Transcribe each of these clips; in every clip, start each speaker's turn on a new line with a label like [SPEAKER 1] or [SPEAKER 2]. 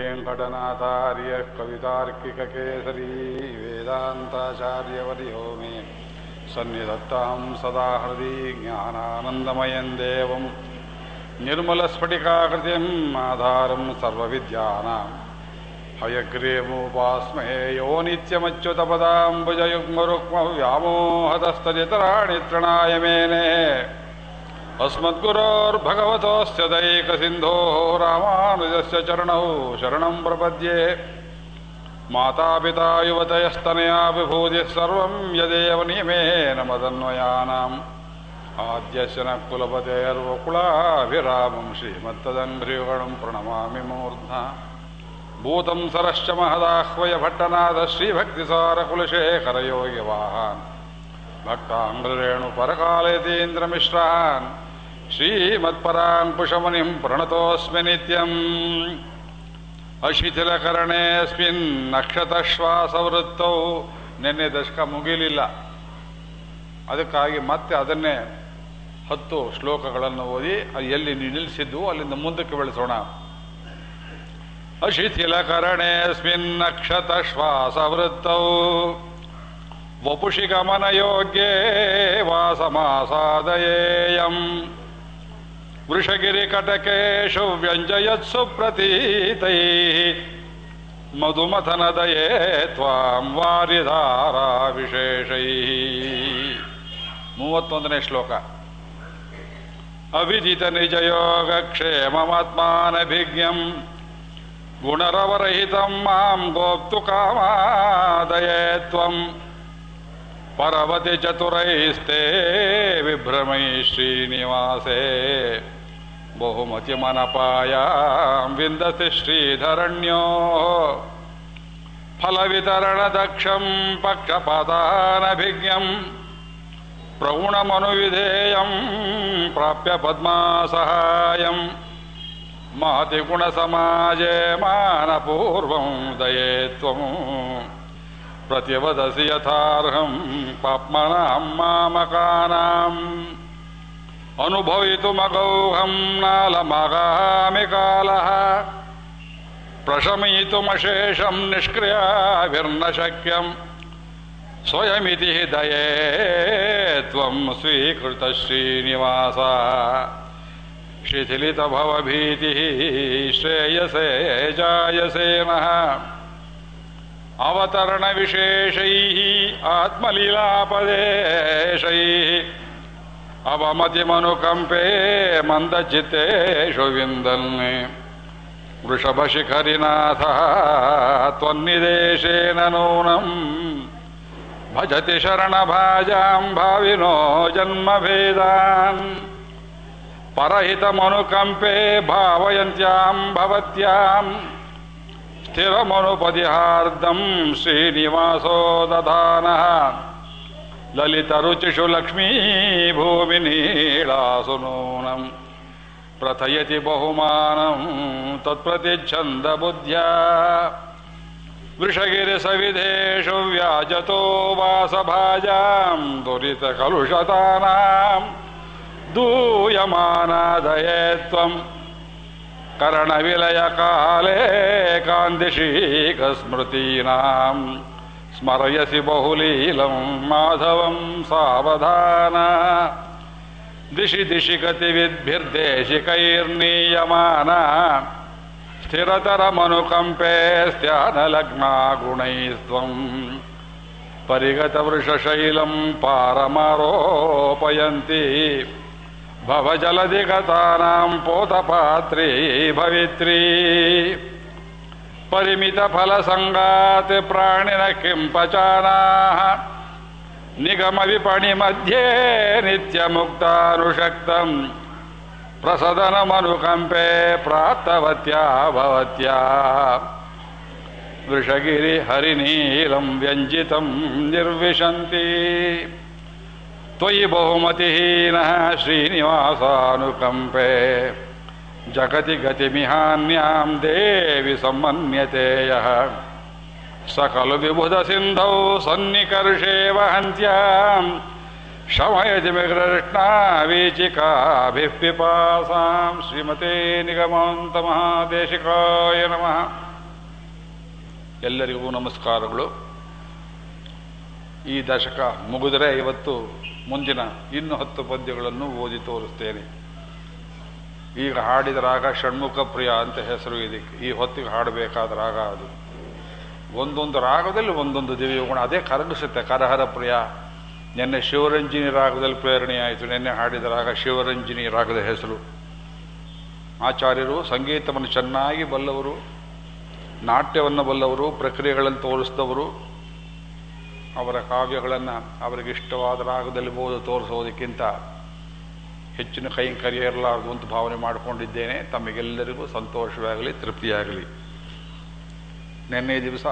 [SPEAKER 1] वेङ्कटनाथार्यः कवितार्किककेसरी वेदान्ताचार्यवर्यो मे सन्निधत्तां सदा हृदि ज्ञानानन्दमयं देवं निर्मलस्फटिकाकृतिम् आधारं सर्वविद्यानां हयग्रीवमुपास्महे यो नित्यमच्युतपदाम्बुजयुग्मरुक्मव्यामोहतस्तदितराणि तृणाय मेने अस्मद्गुरोर्भगवतोऽस्य दैकसिन्धोः रामानुजस्य चरणौ शरणं प्रपद्ये मातापिता युवतयस्तनया विभूतिः सर्वं यदेव नियमेन मदन्वयानाम् आद्यस्य न कुलपतेर्वकुलाभिरामं श्रीमत्तदङ्घ्रियुगणं प्रणमामि मूर्ध्ना भूतं सरश्च महदाह्वय भट्टनाथ श्रीभक्तिसारकुलशेखरयोगिवाहान् भक्ताङ्ग्रेणुपरकालयतीन्द्रमिश्रान् श्रीमत्पराङ्कुशमुनिं प्रणतोऽस्मि नित्यम् ಅಶಿಥಿಲಕರಣೆಸ್ಮಿನ್ ನಕ್ಷತಶ್ವಾಸವೃತ್ತೌ ನಿನ್ನೆ ದಶಕ ಮುಗಿಲಿಲ್ಲ ಅದಕ್ಕಾಗಿ ಮತ್ತೆ ಅದನ್ನೇ ಹತ್ತು ಶ್ಲೋಕಗಳನ್ನು ಓದಿ ಅದು ಎಲ್ಲಿ ನಿಲ್ಲಿಸಿದ್ದು ಅಲ್ಲಿಂದ ಮುಂದಕ್ಕೆ ಬೆಳೆಸೋಣ ಅಶಿಥಿಲಕರಣೆಸ್ಮಿನ್ ನಕ್ಷತಶ್ವಾಸವೃತ್ತೌ ವಪುಷಿ ಗಮನಯೋಗ್ಯೇ ವಾಸಮಾಸಾದಯೇಯಂ ವೃಷಗಿರಿಕಟಕೇಶು ವ್ಯಂಜಯತ್ಸು ಪ್ರತೀತೈ ಮಧುಮಥನದಯೇ ತ್ವಾಂ ವಾರಿಧಾರಾ ವಿಶೇಷೈ ಮೂವತ್ತೊಂದನೇ ಶ್ಲೋಕ. ಅವಿದಿತ ನಿಜಯೋಗಕ್ಷೇಮಮಾತ್ಮಾನಭಿಜ್ಞಂ ಗುಣರವರಹಿತಂ ಮಾಂ ಗೋಪ್ತು ಕಾಮಾದಯೇ ತ್ವಂ ಪರವತಿ ಚತುರೈಸ್ತೆ ವಿಭ್ರಮೈ ಶ್ರೀನಿವಾಸೇ। ಬಹುಮತಿಮನಪಾಯಾಂ ವಿಂದತಿ ಶ್ರೀಧರಣ್ಯೋ. ಫಲವಿತರಣದಕ್ಷಂ ಪಕ್ಷಪಾತಾನಭಿಜ್ಞಂ ಪ್ರಗುಣಮನುವಿಧೇಯಂ ಪ್ರಾಪ್ಯ ಪದ್ಮಾಸಹಾಯಂ. ಮಹತಿ ಗುಣಸಮಾಜೆ ಮಾನಪೂರ್ವಂ ದಯೇ ತ್ವಂ. ಪ್ರತಿವದಸಿ ಯಥಾರ್ಹಂ ಪಾಪ್ಮನಾಂ अनुभवितुमगौहं नालमगामि कालः। प्रशमयितुमशेषं स्वयमिति दये त्वं श्रीकृतश्रीनिवासः शिथिलितभवभीतिः श्रेयसे जायसे नः। अवतरणविशेषैः आत्मलीलापदेशैः ಅವಮತಿಮನುಕಂಪೇ ಮಂದಚಿತ್ತೇಷು ವಿಂದನ್ನೇ ವೃಷಭಶಿಖರಿನಾಥ ತ್ವನ್ನಿದೇಶೇನ ನೂನಂ ಭಜತಿ ಶರಣಭಾಜಾಂ ಭಾವಿನೋ ಜನ್ಮಭೇದಾನ್. ಪರಹಿತಮನುಕಂಪೆ ಭಾವಯಂತ್ಯಾಂ ಭವತ್ಯಾಂ. ಸ್ಥಿರಮನುಪದಿಹಾರ್ಧಂ ಶ್ರೀನಿವಾಸೋ ದಧಾನಃ ललितरुचिषु लक्ष्मीभूमिनीळासु नूनं प्रथयति बहुमानं तत्प्रतिच्छन्दबुद्ध्या वृषगिरिसविधेषु व्याजतो वासभाजां दुरितकलुषतानां दूयमानादये त्वम् करणविलयकाले कान्तिशीकस्मृतीनां ಸ್ಮರಯಸಿ ಬಹುಲೀಲಂ ಮಾಧವಂ ಸಾವಧಾನ. ದಿಶಿ ದಿಶಿ ಗತಿವಿದ್ಭಿರ್ದೇಶಿಕೈರ್ನೀಯಮಾನ. ಸ್ಥಿರತರಮನುಕಂಪೇಸ್ತ್ಯಾನಲಗ್ನಾ ಗುಣೈಸ್ತ್ವಂ ಪರಿಗತವೃಷಶೈಲಂ ಪಾರಮಾರೋಪಯಂತಿ. ಭವಜಲಧಿಗತಾನಾಂ ಪೋತಪಾತ್ರೀ ಭವಿತ್ರೀ. परिमितफलसङ्गात् प्राणिनः किं पचानाः? निगमविपणिमध्ये नित्यमुक्तानुशक्तम् प्रसदनमनुकम्पे प्राप्तवत्या भवत्या। वृषगिरिहरिनीलं व्यञ्जितं निर्विशन्ति। त्वयि बहुमतिहीनः श्रीनिवासानुकम्पे। ಜಗತಿ ಗತಿಮಿಹಾನ್ಯಾಂ ದೇವಿ ಸಮನ್ಯತೆಯ ಸಕಲು ಖಲು ವಿಬುಧ ಸಿಂಧೌ ಸನ್ನಿಕರ್ಷೇ ವಹಂತ್ಯ. ಶಮಯತಿ ವಿಕೃಷ್ಣಾವೀಚಿಕಾಭಿಃ ಪಿಪಾಸಾಂ ಶ್ರೀಮತೇ ನಿಗಮಾಂತ ಮಹಾದೇಶಿಕಾಯ ನಮಃ. ಎಲ್ಲರಿಗೂ ನಮಸ್ಕಾರಗಳು. ಈ ದಶಕ ಮುಗಿದರೆ ಇವತ್ತು ಮುಂದಿನ ಇನ್ನು ಹತ್ತು ಪದ್ಯಗಳನ್ನು ಓದಿ ತೋರಿಸ್ತೇನೆ. ಈಗ ಹಾಡಿದ ರಾಗ ಷಣ್ಮುಖ ಪ್ರಿಯ ಅಂತ ಹೆಸರು ಇದಕ್ಕೆ ಈ ಹೊತ್ತಿಗೆ ಹಾಡಬೇಕಾದ ರಾಗ ಅದು. ಒಂದೊಂದು ರಾಗದಲ್ಲಿ ಒಂದೊಂದು ದಿವ್ಯ ಗುಣ. ಅದೇ ಕರಗಿಸುತ್ತೆ. ಕರಹರ ಪ್ರಿಯ. ನಿನ್ನೆ ಶಿವರಂಜಿನಿ ರಾಗದಲ್ಲಿ ಪ್ರೇರಣೆಯಾಯಿತು ನಿನ್ನೆ ಹಾಡಿದ ರಾಗ ಶಿವರಂಜಿನಿ ರಾಗದ ಹೆಸರು. ಆಚಾರ್ಯರು, ಸಂಗೀತವನ್ನು ಚೆನ್ನಾಗಿ ಬಲ್ಲವರು, ನಾಟ್ಯವನ್ನು ಬಲ್ಲವರು, ಪ್ರಕ್ರಿಯೆಗಳನ್ನು ತೋರಿಸಿದವರು. ಅವರ ಕಾವ್ಯಗಳನ್ನು ಅವರಿಗೆ ಇಷ್ಟವಾದ ರಾಗದಲ್ಲಿ ಓದು ತೋರಿಸೋದಕ್ಕಿಂತ ಹೆಚ್ಚಿನ ಕೈಂಕರ್ಯ ಇರಲಾರದು ಅಂತ ಭಾವನೆ ಮಾಡಿಕೊಂಡಿದ್ದೇನೆ. ತಮಗೆಲ್ಲರಿಗೂ ಸಂತೋಷವಾಗಲಿ, ತೃಪ್ತಿಯಾಗಲಿ. ನಿನ್ನೆ ದಿವಸ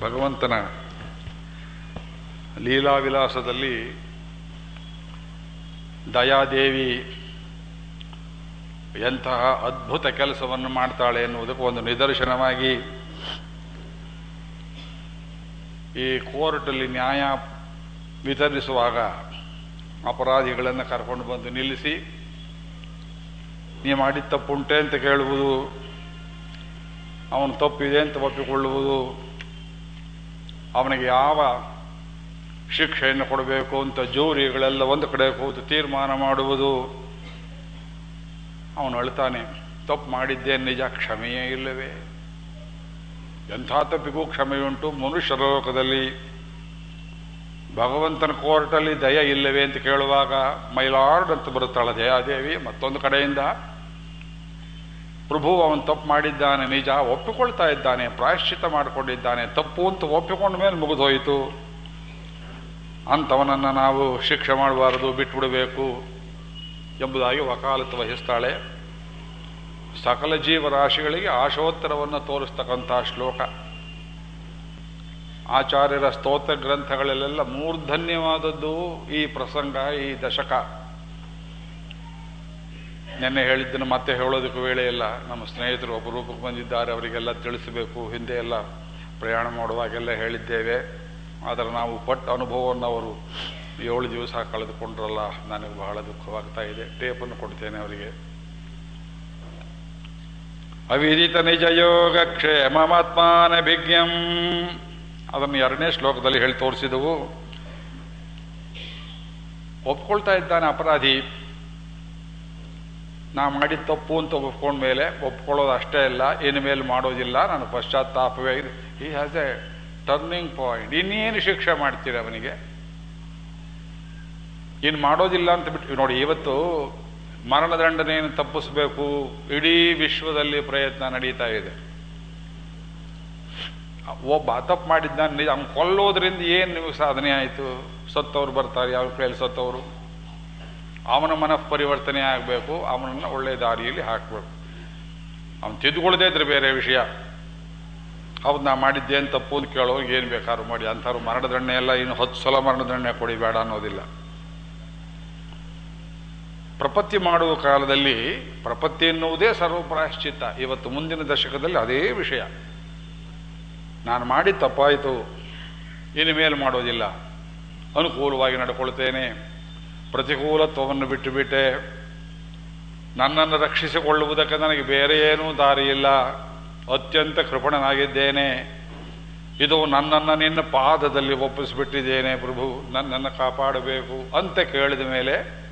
[SPEAKER 1] ಭಗವಂತನ ಲೀಲಾವಿಲಾಸದಲ್ಲಿ ದಯಾದೇವಿ ಎಂತಹ ಅದ್ಭುತ ಕೆಲಸವನ್ನು ಮಾಡ್ತಾಳೆ ಎನ್ನುವುದಕ್ಕೆ ಒಂದು ನಿದರ್ಶನವಾಗಿ ಈ ಕೋರ್ಟಲ್ಲಿ ನ್ಯಾಯ ವಿತರಿಸುವಾಗ ಅಪರಾಧಿಗಳನ್ನು ಕರ್ಕೊಂಡು ಬಂದು ನಿಲ್ಲಿಸಿ, ನೀ ಮಾಡಿದ ತಪ್ಪುಂಟೆ ಅಂತ ಕೇಳುವುದು, ಅವನು ತಪ್ಪಿದೆ ಅಂತ ಒಪ್ಪಿಕೊಳ್ಳುವುದು, ಅವನಿಗೆ ಯಾವ ಶಿಕ್ಷೆಯನ್ನು ಕೊಡಬೇಕು ಅಂತ ಜೋರಿಗಳೆಲ್ಲ ಒಂದು ಕಡೆ ಕೂತು ತೀರ್ಮಾನ ಮಾಡುವುದು, ಅವನು ಅಳ್ತಾನೆ ತಪ್ಪು ಮಾಡಿದ್ದೆ ನಿಜ, ಕ್ಷಮೆಯೇ ಇಲ್ಲವೇ? ಎಂಥ ತಪ್ಪಿಗೂ ಕ್ಷಮೆಯುಂಟು, ಮನುಷ್ಯ ಲೋಕದಲ್ಲಿ ಭಗವಂತನ ಕೋರ್ಟಲ್ಲಿ ದಯ ಇಲ್ಲವೇ ಅಂತ ಕೇಳುವಾಗ ಮೈಲಾರ್ಡ್ ಅಂತ ಬರುತ್ತಾಳೆ ದಯಾದೇವಿ ಮತ್ತೊಂದು ಕಡೆಯಿಂದ. ಪ್ರಭು ಅವನು ತಪ್ಪು ಮಾಡಿದ್ದಾನೆ, ನಿಜ ಒಪ್ಪಿಕೊಳ್ತಾ ಇದ್ದಾನೆ ಪ್ರಾಯಶ್ಚಿತ ಮಾಡಿಕೊಂಡಿದ್ದಾನೆ, ತಪ್ಪು ಅಂತ ಒಪ್ಪಿಕೊಂಡ ಮೇಲೆ ಮುಗಿದೋಯಿತು. ಅಂಥವನನ್ನು ನಾವು ಶಿಕ್ಷೆ ಮಾಡಬಾರದು, ಬಿಟ್ಬಿಡಬೇಕು ಎಂಬುದಾಗಿ ವಕಾಲತ್ತು ವಹಿಸ್ತಾಳೆ. ಸಕಲ ಜೀವರಾಶಿಗಳಿಗೆ ಆಶೋತ್ತರವನ್ನು ತೋರಿಸ್ತಕ್ಕಂಥ ಶ್ಲೋಕ. ಆಚಾರ್ಯರ ಸ್ತೋತ್ರ ಗ್ರಂಥಗಳಲ್ಲೆಲ್ಲ ಮೂರ್ಧನ್ಯವಾದದ್ದು ಈ ಪ್ರಸಂಗ, ಈ ದಶಕ. ನಿನ್ನೆ ಹೇಳಿದ್ದನ್ನು ಮತ್ತೆ ಹೇಳೋದಕ್ಕೆ ವೇಳೆ ಇಲ್ಲ. ನಮ್ಮ ಸ್ನೇಹಿತರು ಅಪರೂಪಕ್ಕೆ ಬಂದಿದ್ದಾರೆ, ಅವರಿಗೆಲ್ಲ ತಿಳಿಸಬೇಕು. ಹಿಂದೆ ಎಲ್ಲ ಪ್ರಯಾಣ ಮಾಡುವಾಗೆಲ್ಲ ಹೇಳಿದ್ದೇವೆ. ಆದರೆ ನಾವು ಪಟ್ಟ ಅನುಭವವನ್ನು ಅವರು ಏಳು ದಿವಸ ಕಳೆದುಕೊಂಡ್ರಲ್ಲ, ನನಗೆ ಬಹಳ ದುಃಖವಾಗ್ತಾ ಇದೆ. ಟೇಪನ್ನು ಕೊಡ್ತೇನೆ ಅವರಿಗೆ. ಅವಿದಿತ ನಿಜ ಯೋಗ ಕ್ಷೇಮಮಾತ್ಮಾನ ಭಿಜ್ಞಂ ಅದನ್ನು ಎರಡನೇ ಶ್ಲೋಕದಲ್ಲಿ ಹೇಳಿ ತೋರಿಸಿದವು. ಒಪ್ಕೊಳ್ತಾ ಇದ್ದಾನೆ ಅಪರಾಧಿ. ನಾ ಮಾಡಿದ ತಪ್ಪು ಅಂತ ಒಪ್ಕೊಂಡ ಮೇಲೆ ಒಪ್ಕೊಳ್ಳೋದು ಅಷ್ಟೇ ಇಲ್ಲ ಇನ್ನು ಮೇಲೆ ಮಾಡೋದಿಲ್ಲ ನಾನು ಪಶ್ಚಾತ್ತಾಪವೇ ಈ ಹ್ಯಾಸ್ ಎ ಟರ್ನಿಂಗ್ ಪಾಯಿಂಟ್ ಇನ್ನೇನು ಶಿಕ್ಷೆ ಮಾಡ್ತೀರಿ ಅವನಿಗೆ? ಇನ್ನು ಮಾಡೋದಿಲ್ಲ ಅಂತ ಬಿಟ್ಟು, ನೋಡಿ, ಇವತ್ತು ಮರಣದಂಡನೆಯನ್ನು ತಪ್ಪಿಸಬೇಕು. ಇಡೀ ವಿಶ್ವದಲ್ಲಿ ಪ್ರಯತ್ನ ನಡೀತಾ ಇದೆ. ಒಬ್ಬ ತಪ್ಪು ಮಾಡಿದ್ದಾನೆ ನಿಜ ಅವ್ನು ಕೊಲ್ಲೋದ್ರಿಂದ ಏನು ನಿಮಗೆ ಸಾಧನೆ ಆಯಿತು? ಸತ್ತವ್ರು ಬರ್ತಾರೆ ಯಾವ ಕೈಯಲ್ಲಿ ಸತ್ತವರು? ಅವನ ಮನಃ ಪರಿವರ್ತನೆ ಆಗಬೇಕು, ಅವನನ್ನು ಒಳ್ಳೆ ದಾರಿಯಲ್ಲಿ ಹಾಕಬೇಕು. ಅವನು ತಿದ್ದುಕೊಳ್ಳದೇ ಇದ್ರೆ ಬೇರೆ ವಿಷಯ. ಹೌದು, ನಾ ಮಾಡಿದ್ದೇನು ತಪ್ಪು ಅಂತ ಕೇಳೋರು ಏನು ಬೇಕಾದ್ರು ಮಾಡಿ. ಅಂಥವ್ರು ಮರಣದಂಡನೆ ಎಲ್ಲ ಇನ್ನು ಹತ್ತು ಸಲ ಮರಣದಂಡನೆ ಕೊಡಿ ಬೇಡ ಅನ್ನೋದಿಲ್ಲ. ಪ್ರಪತ್ತಿ ಮಾಡುವ ಕಾಲದಲ್ಲಿ ಪ್ರಪತ್ತಿ ಎನ್ನುವುದೇ ಸರ್ವಪ್ರಾಯಶ್ಚಿತ್ತ. ಇವತ್ತು ಮುಂದಿನ ದಶಕದಲ್ಲಿ ಅದೇ ವಿಷಯ. ನಾನು ಮಾಡಿ ತಪ್ಪಾಯಿತು. ಇನ್ನು ಮೇಲೆ ಮಾಡೋದಿಲ್ಲ. ಅನುಕೂಲವಾಗಿ ನಡ್ಕೊಳ್ತೇನೆ. ಪ್ರತಿಕೂಲತ್ವವನ್ನು ಬಿಟ್ಟು ಬಿಟ್ಟೆ. ನನ್ನನ್ನು ರಕ್ಷಿಸಿಕೊಳ್ಳುವುದಕ್ಕೆ ನನಗೆ ಬೇರೆ ಏನೂ ದಾರಿ ಇಲ್ಲ ಅತ್ಯಂತ ಕೃಪಣನಾಗಿದ್ದೇನೆ. ಇದು ನನ್ನನ್ನು ನಿನ್ನ ಪಾದದಲ್ಲಿ ಒಪ್ಪಿಸಿಬಿಟ್ಟಿದ್ದೇನೆ ಪ್ರಭು. ನನ್ನನ್ನು ಕಾಪಾಡಬೇಕು ಅಂತ ಕೇಳಿದ ಮೇಲೆ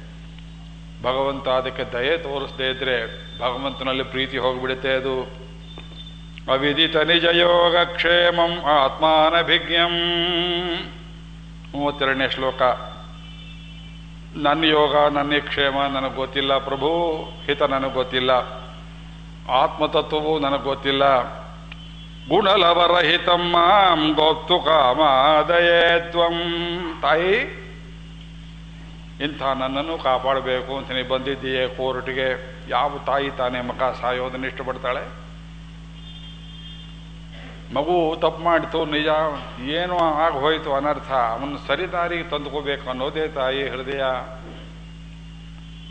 [SPEAKER 1] ಭಗವಂತ ಅದಕ್ಕೆ ದಯೆ ತೋರಿಸದೇ ಇದ್ದರೆ ಭಗವಂತನಲ್ಲಿ ಪ್ರೀತಿ ಹೋಗಿಬಿಡುತ್ತೆ ಅದು. ಅವಿದಿತ ನಿಜ ಯೋಗ ಕ್ಷೇಮಂ ಆತ್ಮಾನಭಿಜ್ಞಂ ಮೂವತ್ತೆರಡನೇ ಶ್ಲೋಕ. ನನ್ನ ಯೋಗ, ನನ್ನ ಕ್ಷೇಮ ನನಗೆ ಗೊತ್ತಿಲ್ಲ ಪ್ರಭು, ಹಿತ ನನಗೆ ಗೊತ್ತಿಲ್ಲ. ಆತ್ಮತತ್ವವು ನನಗೆ ಗೊತ್ತಿಲ್ಲ. ಗುಣಲವರಹಿತಂ ಮಾಂ ಗೊತ್ತು ಕಾಮಾದಯೇ ತ್ವಂ. ತಾಯಿ, ಇಂಥ ನನ್ನನ್ನು ಕಾಪಾಡಬೇಕು ಅಂತ ನೀ ಬಂದಿದ್ದೀಯೇ ಕೋರ್ಟ್ಗೆ. ಯಾವ ತಾಯಿ ತಾನೇ ಮಗ ಸಾಯೋದನ್ನು ಇಷ್ಟಪಡ್ತಾಳೆ? ಮಗು ತಪ್ಪು ಮಾಡಿತು, ನಿಜ, ಏನು ಆಗ ಹೋಯ್ತು ಅನರ್ಥ. ಅವನು ಸರಿದಾರಿಗೆ ತಂದುಕೋಬೇಕು ಅನ್ನೋದೇ ತಾಯಿ ಹೃದಯ.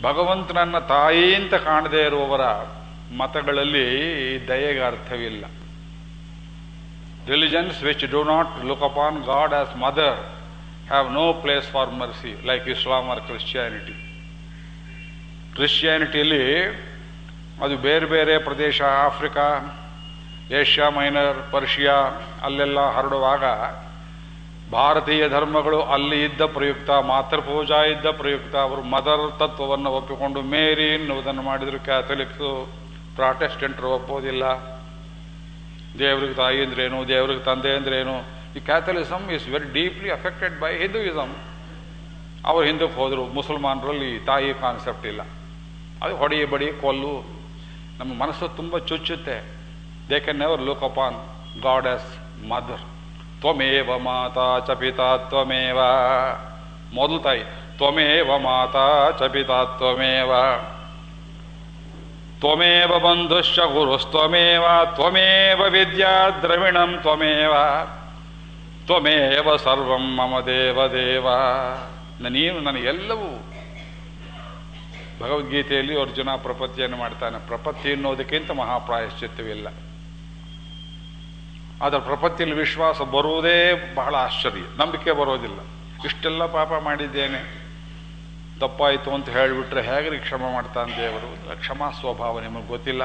[SPEAKER 1] ಭಗವಂತನನ್ನ ತಾಯಿ ಅಂತ ಕಾಣದೇ ಇರುವವರ ಮತಗಳಲ್ಲಿ ದಯೆಗೆ ಅರ್ಥವಿಲ್ಲ religions which do not look upon God as mother have no place for mercy like Islam or Christianity ಕ್ರಿಶ್ಚಿಯಾನಿಟಿಯಲ್ಲಿ ಅದು ಬೇರೆ ಬೇರೆ ಪ್ರದೇಶ ಆಫ್ರಿಕಾ ಏಷ್ಯಾ ಮೈನರ್, ಪರ್ಷಿಯಾ, ಅಲ್ಲೆಲ್ಲ ಹರಡುವಾಗ ಭಾರತೀಯ ಧರ್ಮಗಳು ಅಲ್ಲಿ ಇದ್ದ ಪ್ರಯುಕ್ತ, ಮಾತೃಪೂಜಾ ಇದ್ದ ಪ್ರಯುಕ್ತ, ಅವರು ಮದರ್ ತತ್ವವನ್ನು ಒಪ್ಪಿಕೊಂಡು ಮೇರಿ ಎನ್ನುವುದನ್ನು ಮಾಡಿದರು. ಕ್ಯಾಥಲಿಕ್ಸು ಪ್ರಾಟೆಸ್ಟೆಂಟ್ರು ಒಪ್ಪೋದಿಲ್ಲ ದೇವ್ರಿಗೆ ತಾಯಿ ಅಂದ್ರೇನು, ದೇವ್ರಿಗೆ ತಂದೆ ಅಂದ್ರೇನು, ಈ Catholicism is very deeply affected by Hinduism ಅವರು ಹಿಂದಕ್ಕೆ ಹೋದರು, ಮುಸಲ್ಮಾನರಲ್ಲಿ ತಾಯಿ ಕಾನ್ಸೆಪ್ಟ್ ಇಲ್ಲ. ಅದು ಹೊಡಿ ಬಡಿ ಕೊಲ್ಲು. ನಮ್ಮ ಮನಸ್ಸು ತುಂಬ ಚುಚ್ಚುತ್ತೆ. Never look upon God as mother ತ್ವಮೇವ ಮಾತಾ ಚ ಪಿತಾ ತ್ವಮೇವ. ಮೊದಲು ತಾಯಿ. ತ್ವಮೇವ ಮಾತಾ ಚ ಪಿತಾ ತ್ವಮೇವ. ತ್ವಮೇವ ಬಂಧುಶ್ಚ ಗುರುಸ್ತ್ವಮೇವ. ತ್ವಮೇವ ವಿದ್ಯಾ ದ್ರವಿಣಂ ತ್ವಮೇವ. ತ್ವಮೇವ ಸರ್ವಂ ಮಮ ದೇವ ದೇವ. ನೀನು ನನಗೆಲ್ಲವೂ. ಭಗವದ್ಗೀತೆಯಲ್ಲಿ ಅರ್ಜುನ ಪ್ರಪತ್ತಿಯನ್ನು ಮಾಡ್ತಾನೆ. ಪ್ರಪತ್ತಿ ಎನ್ನುವುದಕ್ಕಿಂತ ಮಹಾಪ್ರಾಯಶ್ಚಿತ್ತವಿಲ್ಲ. ಅದರ ಪ್ರಪತ್ತಿಯಲ್ಲಿ ವಿಶ್ವಾಸ ಬರುವುದೇ ಬಹಳ ಆಶ್ಚರ್ಯ. ನಂಬಿಕೆ ಬರೋದಿಲ್ಲ. ಇಷ್ಟೆಲ್ಲ ಪಾಪ ಮಾಡಿದ್ದೇನೆ. ತಪ್ಪಾಯಿತು ಅಂತ ಹೇಳಿಬಿಟ್ರೆ ಹೇಗೆ ಕ್ಷಮ ಮಾಡ್ತಾನೆ ದೇವರು? ಕ್ಷಮಾ ಸ್ವಭಾವ ನಿಮಗೆ ಗೊತ್ತಿಲ್ಲ.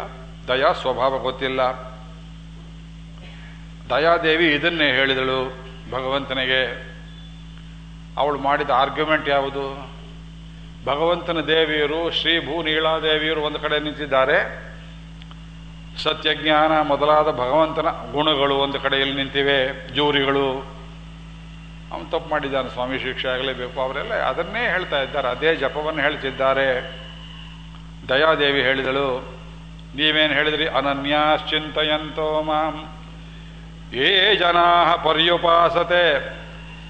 [SPEAKER 1] ದಯಾ ಸ್ವಭಾವ ಗೊತ್ತಿಲ್ಲ. ದಯಾದೇವಿ ಇದನ್ನೇ ಹೇಳಿದಳು ಭಗವಂತನಿಗೆ. ಅವಳು ಮಾಡಿದ ಆರ್ಗ್ಯುಮೆಂಟ್ ಯಾವುದು? ಭಗವಂತನ ದೇವಿಯರು, ಶ್ರೀ ಭೂ ನೀಳಾದೇವಿಯರು ಒಂದು ಕಡೆ ನಿಂತಿದ್ದಾರೆ. ಸತ್ಯಜ್ಞಾನ ಮೊದಲಾದ ಭಗವಂತನ ಗುಣಗಳು ಒಂದು ಕಡೆಯಲ್ಲಿ ನಿಂತಿವೆ, ಜೂರಿಗಳು. ಅವನು ತಪ್ಪು ಮಾಡಿದ್ದಾನೆ, ಸ್ವಾಮಿ ಶಿಕ್ಷೆ ಆಗಲೇಬೇಕು. ಅವರೆಲ್ಲ ಅದನ್ನೇ ಹೇಳ್ತಾ ಇದ್ದಾರೆ, ಅದೇ ಜಪವನ್ನು ಹೇಳ್ತಿದ್ದಾರೆ. ದಯಾದೇವಿ ಹೇಳಿದಳು, ನೀವೇನು ಹೇಳಿದ್ರಿ? ಅನನ್ಯಾಶ್ಚಿಂತೆಯಂತೋ ಮಾಂ. ಯೇ ಜನಾ ಪರ್ಯುಪಾಸತೆ,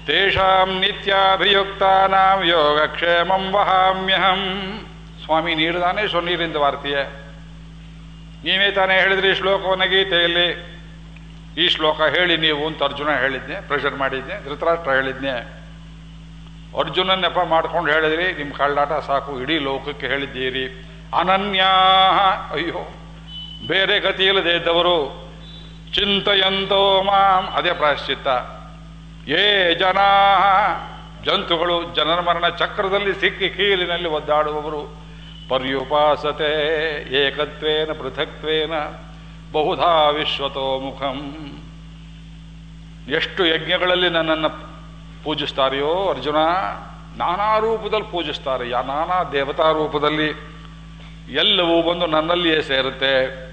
[SPEAKER 1] ತೇಷಾಂ ನಿತ್ಯಾಭಿಯುಕ್ತಾನಾಂ ಯೋಗಕ್ಷೇಮಂ ವಹಾಮ್ಯಹಂ. ಸ್ವಾಮಿ ನೀಡಿದಾನೆ ಸೊನ್ನೀರಿಂದ ವಾರ್ತೆಯೇ. ನೀವೇ ತಾನೇ ಹೇಳಿದ್ರಿ ಈ ಶ್ಲೋಕವನ್ನು ಗೀತೆಯಲ್ಲಿ. ಈ ಶ್ಲೋಕ ಹೇಳಿ ನೀವು ಅಂತ ಅರ್ಜುನ ಹೇಳಿದ್ನೆ ಪ್ರೆಷರ್ ಮಾಡಿದ್ನೆ, ಧೃತರಾಷ್ಟ್ರ ಹೇಳಿದ್ನೆ. ಅರ್ಜುನ ನೆಪ ಮಾಡ್ಕೊಂಡು ಹೇಳಿದ್ರಿ ನಿಮ್ಮ ಕಳ್ಳಾಟ ಸಾಕು, ಇಡೀ ಲೋಕಕ್ಕೆ ಹೇಳಿದ್ದೀರಿ. ಅನನ್ಯಾ ಅಯ್ಯೋ, ಬೇರೆ ಗತಿ ಇಲ್ಲದೆ ಇದ್ದವರು. ಚಿಂತಯಂತೋ ಮಾಂ, ಅದೇ ಪ್ರಾಯಶ್ಚಿತ್ತ. ಏ ಜನ ಜಂತುಗಳು ಜನನ ಮರಣ ಚಕ್ರದಲ್ಲಿ ಸಿಕ್ಕಿ ಕೀಲಿನಲ್ಲಿ ಒದ್ದಾಡುವವರು. ಪರ್ಯುಪಾಸತೆ ಏಕತ್ವೇನ ಪೃಥಕ್ವೇನ ಬಹುಧಾ ವಿಶ್ವತೋ ಮುಖಂ. ಎಷ್ಟು ಯಜ್ಞಗಳಲ್ಲಿ ನನ್ನನ್ನು ಪೂಜಿಸ್ತಾರೆಯೋ ಅರ್ಜುನ, ನಾನಾ ರೂಪದಲ್ಲಿ ಪೂಜಿಸ್ತಾರೆ. ಯಾ ನಾನಾ ದೇವತಾ ರೂಪದಲ್ಲಿ ಎಲ್ಲವೂ ಬಂದು ನನ್ನಲ್ಲಿಯೇ ಸೇರುತ್ತೆ.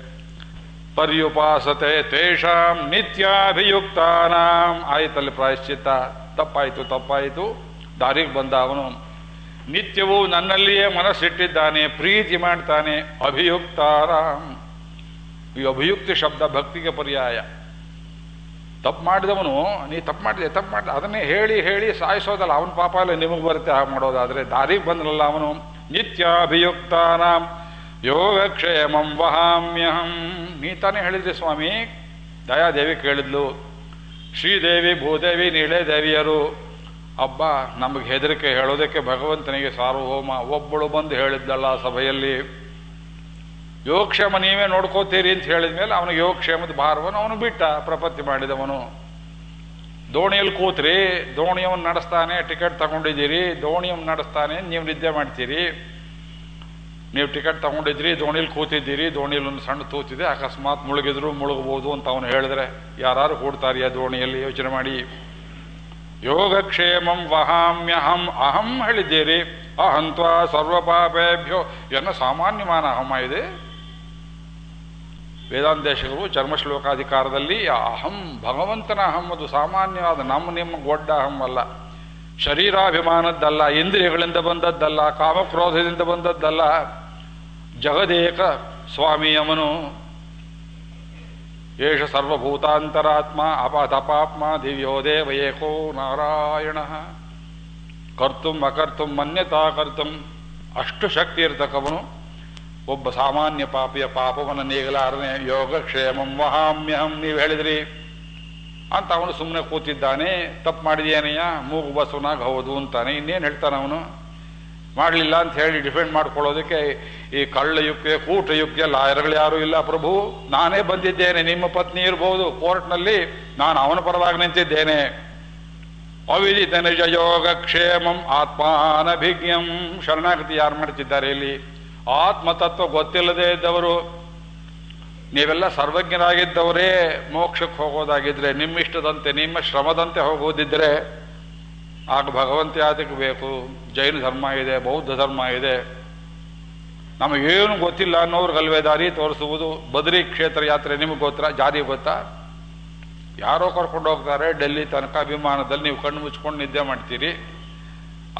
[SPEAKER 1] ಪರ್ಯುಪಾಸತೆ ತೇಷಾಂ ನಿತ್ಯಾಭಿಯುಕ್ತಾನಾಂ. ಆಯ್ತಲ್ಲಿ ಪ್ರಾಯಶ್ಚಿತ್ತ. ತಪ್ಪಾಯಿತು ತಪ್ಪಾಯಿತು. ದಾರಿಗೆ ಬಂದ ಅವನು. ನಿತ್ಯವೂ ನನ್ನಲ್ಲಿಯೇ ಮನಸ್ಸಿಟ್ಟಿದ್ದಾನೆ, ಪ್ರೀತಿ ಮಾಡ್ತಾನೆ, ಅಭಿಯುಕ್ತಾರಾಮ್. ಈ ಅಭಿಯುಕ್ತಿ ಶಬ್ದ ಭಕ್ತಿಗೆ ಪರ್ಯಾಯ. ತಪ್ಪು ಮಾಡಿದವನು, ನೀ ತಪ್ಪು ಮಾಡಿದೆ ತಪ್ಪು ಮಾಡಿದೆ, ಅದನ್ನೇ ಹೇಳಿ ಹೇಳಿ ಸಾಯಿಸೋದಲ್ಲ, ಅವನ ಪಾಪ ಎಲ್ಲ ನಿಮಗೆ ಬರುತ್ತೆ ಹಾಗೆ ಮಾಡೋದಾದರೆ, ದಾರಿಗೆ ಬಂದನಲ್ಲ ಅವನು. ನಿತ್ಯ ಅಭಿಯುಕ್ತಾನಾಂ ಯೋಗಕ್ಷೇಮಂ ವಹಾಮ್ಯಹಂ. ನೀ ತಾನೇ ಹೇಳಿದ್ರಿ ಸ್ವಾಮಿ, ದಯಾದೇವಿ ಕೇಳಿದ್ಲು. ಶ್ರೀದೇವಿ, ಭೂದೇವಿ ನೀಳೆ ಅಬ್ಬ, ನಮಗೆ ಹೆದರಿಕೆ ಹೇಳೋದಕ್ಕೆ ಭಗವಂತನಿಗೆ ಸಾರ್ವಭೌಮ. ಒಬ್ಬಳು ಬಂದು ಹೇಳಿದ್ದಲ್ಲ ಸಭೆಯಲ್ಲಿ. ಯೋಗಕ್ಷೇಮ ನೀವೇ ನೋಡ್ಕೋತೀರಿ ಅಂತ ಹೇಳಿದ ಮೇಲೆ ಅವನಿಗೆ ಯೋಗಕ್ಷೇಮದ ಭಾರವನ್ನು ಅವನು ಬಿಟ್ಟ, ಪ್ರಪತ್ತಿ ಮಾಡಿದವನು. ದೋಣಿಯಲ್ಲಿ ಕೂತ್ರಿ, ದೋಣಿಯವನು ನಡೆಸ್ತಾನೆ, ಟಿಕೆಟ್ ತಗೊಂಡಿದ್ದೀರಿ, ದೋಣಿಯವ್ನು ನಡೆಸ್ತಾನೆ, ನೀವು ನಿದ್ದೆ ಮಾಡ್ತೀರಿ. ನೀವು ಟಿಕೆಟ್ ತಗೊಂಡಿದ್ರಿ ದೋಣಿಲಿ ಕೂತಿದ್ದೀರಿ, ದೋಣಿಯಲ್ಲಿ ಒಂದು ಸಣ್ಣ ತೂತಿದೆ, ಅಕಸ್ಮಾತ್ ಮುಳುಗಿದ್ರು ಮುಳುಗಬಹುದು ಅಂತ ಅವನು ಹೇಳಿದ್ರೆ ಯಾರು ಆ ದೋಣಿಯಲ್ಲಿ, ಯೋಚನೆ ಮಾಡಿ. ಯೋಗಕ್ಷೇಮಂ ವಹಾಮ್ಯಹಂ, ಅಹಂ ಹೇಳಿದ್ದೀರಿ. ಅಹಂತ್ವ ಸರ್ವಪಾಪೇಭ್ಯೋ. ಎನ್ನ ಸಾಮಾನ್ಯಮಾನ ಅಹಮ ಇದೆ. ವೇದಾಂತೇಶಗಳು ಚರ್ಮಶ್ಲೋಕಾಧಿಕಾರದಲ್ಲಿ ಅಹಂ, ಭಗವಂತನ ಅಹಂ, ಅದು ಸಾಮಾನ್ಯವಾದ ನಮ್ಮ ನಿಮ್ಮ ಗೊಡ್ಡ ಅಹಂ ಅಲ್ಲ. ಶರೀರಾಭಿಮಾನದ್ದಲ್ಲ, ಇಂದ್ರಿಯಗಳಿಂದ ಬಂದದ್ದಲ್ಲ, ಕಾಮಕ್ರೋಧದಿಂದ ಬಂದದ್ದಲ್ಲ. ಜಗದೇಕ ಸ್ವಾಮಿಯಮನು ಏಷ ಸರ್ವಭೂತಾಂತರಾತ್ಮ ಅಪತಪಾತ್ಮ ದಿವ್ಯೋ ದೇವ ಏಕೋ ನಾರಾಯಣ. ಕರ್ತುಂ ಅಕರ್ತುಂ ಮನ್ಯತಾ ಕರ್ತುಂ. ಅಷ್ಟು ಶಕ್ತಿ ಇರ್ತಕ್ಕವನು ಒಬ್ಬ ಸಾಮಾನ್ಯ ಪಾಪಿಯ ಪಾಪವನ್ನು ನೀಗಲಾರನೆ ಯೋಗಕ್ಷೇಮಂ ವಹಾಮ್ಯಹಂ, ನೀವು ಹೇಳಿದ್ರಿ. ಅಂತ ಅವನು ಸುಮ್ಮನೆ ಕೂತಿದ್ದಾನೆ, ತಪ್ಪು ಮಾಡಿದೇನೆಯ ಮೂಗು ಬಸವನಾಗ ಹೌದು ಅಂತಾನೆ, ಇನ್ನೇನು ಹೇಳ್ತಾನೆ ಅವನು? ಮಾಡಲಿಲ್ಲ ಅಂತ ಹೇಳಿ ಡಿಫೆಂಡ್ ಮಾಡ್ಕೊಳ್ಳೋದಕ್ಕೆ ಈ ಕಳ್ಳ ಯುಕ್ತಿ ಕೂಟ ಯುಕ್ತಿಯ ಲಾಯರ್ಗಳು ಯಾರು ಇಲ್ಲ ಪ್ರಭು. ನಾನೇ ಬಂದಿದ್ದೇನೆ, ನಿಮ್ಮ ಪತ್ನಿ ಇರಬಹುದು ಕೋರ್ಟ್ನಲ್ಲಿ ನಾನು ಅವನ ಪರವಾಗಿ ನಿಂತಿದ್ದೇನೆ. ಅವಿದಿತ ನಿಜ ಯೋಗ ಕ್ಷೇಮಂ ಆತ್ಮಾನಭಿಜ್ಞಂ. ಶರಣಾಗತಿ ಯಾರು ಮಾಡ್ತಿದ್ದಾರೆ ಇಲ್ಲಿ? ಆತ್ಮತತ್ವ ಗೊತ್ತಿಲ್ಲದೆ ಇದ್ದವರು. ನೀವೆಲ್ಲ ಸರ್ವಜ್ಞರಾಗಿದ್ದವರೇ. ಮೋಕ್ಷಕ್ಕೆ ಹೋಗೋದಾಗಿದ್ರೆ ನಿಮ್ಮ ಇಷ್ಟದಂತೆ ನಿಮ್ಮ ಶ್ರಮದಂತೆ ಹೋಗೋದಿದ್ರೆ ಆಗ ಭಗವಂತ ಯಾತಕ್ಕೆ ಬೇಕು? ಜೈನ ಧರ್ಮ ಇದೆ, ಬೌದ್ಧ ಧರ್ಮ ಇದೆ. ನಮಗೇನು ಗೊತ್ತಿಲ್ಲ ಅನ್ನೋರ್ಗಲ್ವೇ ದಾರಿ ತೋರಿಸುವುದು. ಬದ್ರಿ ಕ್ಷೇತ್ರ ಯಾತ್ರೆ ನಿಮಗೆ ಗೊತ್ತಾ? ಜಾರಿ ಗೊತ್ತಾ? ಯಾರೋ ಕರ್ಕೊಂಡು ಹೋಗ್ತಾರೆ, ಡೆಲ್ಲಿ ತನಕ ವಿಮಾನದಲ್ಲಿ ನೀವು ಕಣ್ಣು ಮುಚ್ಕೊಂಡು ನಿದ್ದೆ ಮಾಡ್ತೀರಿ.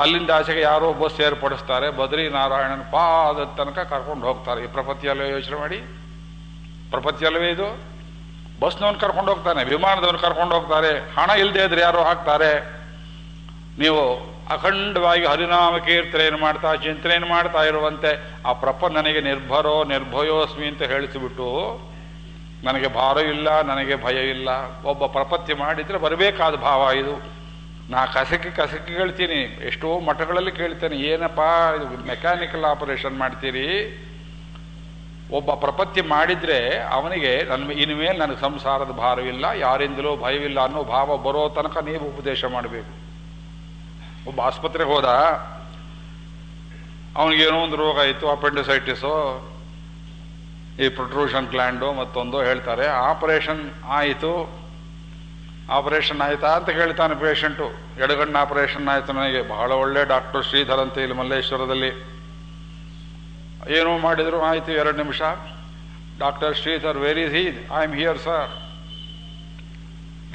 [SPEAKER 1] ಅಲ್ಲಿಂದ ಆಚೆಗೆ ಯಾರೋ ಬಸ್ ಏರ್ಪಡಿಸ್ತಾರೆ ಬದ್ರಿ ನಾರಾಯಣನ ಪಾದ ತನಕ ಕರ್ಕೊಂಡು ಹೋಗ್ತಾರೆ. ಈ ಪ್ರಪಂಚ ಅಲ್ಲವೇ ಯೋಚನೆ ಮಾಡಿ. ಪ್ರಪತಿಯಲ್ಲವೇ ಇದು. ಬಸ್ನವನು ಕರ್ಕೊಂಡು ಹೋಗ್ತಾನೆ, ವಿಮಾನದವನು ಕರ್ಕೊಂಡು ಹೋಗ್ತಾರೆ, ಹಣ ಇಲ್ಲದೆ ಇದ್ರೆ ಯಾರೋ ಹಾಕ್ತಾರೆ. ನೀವು ಅಖಂಡವಾಗಿ ಹರಿನಾಮ ಕೀರ್ತನೆಯನ್ನು ಮಾಡ್ತಾ ಚಿಂತನೆಯನ್ನು ಮಾಡ್ತಾ ಇರುವಂತೆ, ಆ ಪ್ರಪ ನನಗೆ ನಿರ್ಭರೋ, ನಿರ್ಭಯೋಸ್ಮಿ ಅಂತ ಹೇಳಿಸಿಬಿಟ್ಟು, ನನಗೆ ಭಾರ ಇಲ್ಲ, ನನಗೆ ಭಯ ಇಲ್ಲ, ಒಬ್ಬ ಪ್ರಪತ್ತಿ ಮಾಡಿದರೆ ಬರಬೇಕಾದ ಭಾವ ಇದು. ನಾ ಕಸಕಿ ಕಸಕಿ ಕೇಳ್ತೀನಿ ಎಷ್ಟೋ ಮಠಗಳಲ್ಲಿ ಕೇಳ್ತೇನೆ, ಏನಪ್ಪ, ಇದು ಮೆಕ್ಯಾನಿಕಲ್ ಆಪರೇಷನ್ ಮಾಡ್ತೀರಿ? ಒಬ್ಬ ಪ್ರಪತ್ತಿ ಮಾಡಿದರೆ ಅವನಿಗೆ ನನ್ನ, ಇನ್ಮೇಲೆ ನನಗೆ ಸಂಸಾರದ ಭಾರವಿಲ್ಲ, ಯಾರಿಂದಲೂ ಭಯವಿಲ್ಲ ಅನ್ನೋ ಭಾವ ಬರೋ ತನಕ ನೀವು ಉಪದೇಶ ಮಾಡಬೇಕು. ಒಬ್ಬ ಆಸ್ಪತ್ರೆಗೆ ಹೋದ. ಅವನಿಗೇನೋ ಒಂದು ರೋಗ ಇತ್ತು ಅಪೆಂಡಿಸೈಟಿಸು, ಈ ಪ್ರೊಟ್ರೂಷನ್ ಗ್ಲ್ಯಾಂಡು ಮತ್ತೊಂದು ಹೇಳ್ತಾರೆ. ಆಪರೇಷನ್ ಆಯಿತು. ಆಪರೇಷನ್ ಆಯ್ತಾ ಅಂತ ಹೇಳ್ತಾನೆ ಪೇಷಂಟು ಎಡಗಣ್ಣ ಆಪರೇಷನ್ ಆಯಿತು ನನಗೆ. ಬಹಳ ಒಳ್ಳೆ ಡಾಕ್ಟರ್ ಶ್ರೀಧರ್ ಅಂತ ಇಲ್ಲಿ ಮಲ್ಲೇಶ್ವರದಲ್ಲಿ. ಏನೋ ಮಾಡಿದ್ರು, ಆಯಿತು, ಎರಡು ನಿಮಿಷ. Doctor Sridhar where is he I am here sir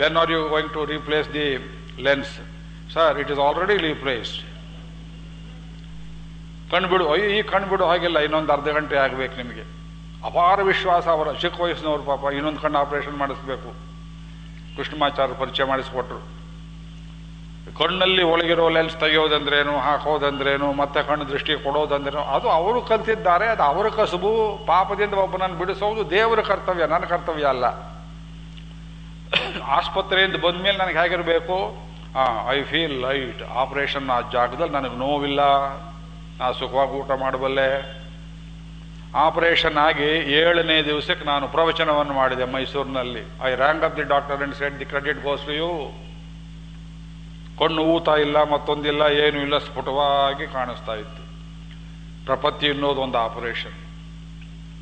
[SPEAKER 1] when are you going to replace the lens sir it is already replaced ಕಣ್ಬಿಡು ಅಯ್ಯೋ, ಈ ಕಣ್ಬಿಡು ಹಾಗಿಲ್ಲ ಇನ್ನೊಂದು ಅರ್ಧ ಗಂಟೆ ಆಗಬೇಕು ನಿಮಗೆ. ಅಪಾರ ವಿಶ್ವಾಸ ಅವರ ಚಿಕ್ಕ ವಯಸ್ಸಿನವರು ಪಾಪ ಇನ್ನೊಂದು ಕಣ್ಣು ಆಪರೇಷನ್ ಮಾಡಿಸ್ಬೇಕು. ಕೃಷ್ಣಮಾಚಾರ್ಯ ಪರಿಚಯ ಮಾಡಿಸಿಕೊಟ್ರು. ಕಣ್ಣಲ್ಲಿ ಒಳಗಿರೋ ಲೆನ್ಸ್ ತೆಗೆಯೋದಂದ್ರೇನು, ಹಾಕೋದಂದ್ರೇನು, ಮತ್ತೆ ಕಣ್ಣು ದೃಷ್ಟಿ ಕೊಡೋದಂದ್ರೇನು, ಅದು ಅವರು ಕಲ್ತಿದ್ದಾರೆ, ಅದು ಅವರ ಕಸುಬು. ಪಾಪದಿಂದ ಒಬ್ಬನನ್ನು ಬಿಡಿಸೋದು ದೇವರ ಕರ್ತವ್ಯ, ನನ್ನ ಕರ್ತವ್ಯ ಅಲ್ಲ. ಆಸ್ಪತ್ರೆಯಿಂದ ಬಂದ ಮೇಲೆ ನನಗೆ ಹೇಗಿರಬೇಕು? ಐ ಫೀಲ್ ಲೈಟ್ ಆಪರೇಷನ್ ಆ ಜಾಗದಲ್ಲಿ ನನಗೆ ನೋವಿಲ್ಲ. ನಾ ಸುಖವಾಗಿ ಊಟ ಮಾಡಬಲ್ಲೆ. ಆಪರೇಷನ್ ಆಗಿ ಏಳನೇ ದಿವಸಕ್ಕೆ ನಾನು ಪ್ರವಚನವನ್ನು ಮಾಡಿದೆ ಮೈಸೂರಿನಲ್ಲಿ. I rank of the doctor and said the credit goes ಕಣ್ಣು ಊತ ಇಲ್ಲ, ಮತ್ತೊಂದಿಲ್ಲ, ಏನು ಇಲ್ಲ, ಸ್ಫುಟವಾಗಿ ಕಾಣಿಸ್ತಾ ಇತ್ತು. ಪ್ರಪತ್ತಿ ಅನ್ನೋದು ಒಂದು ಆಪರೇಷನ್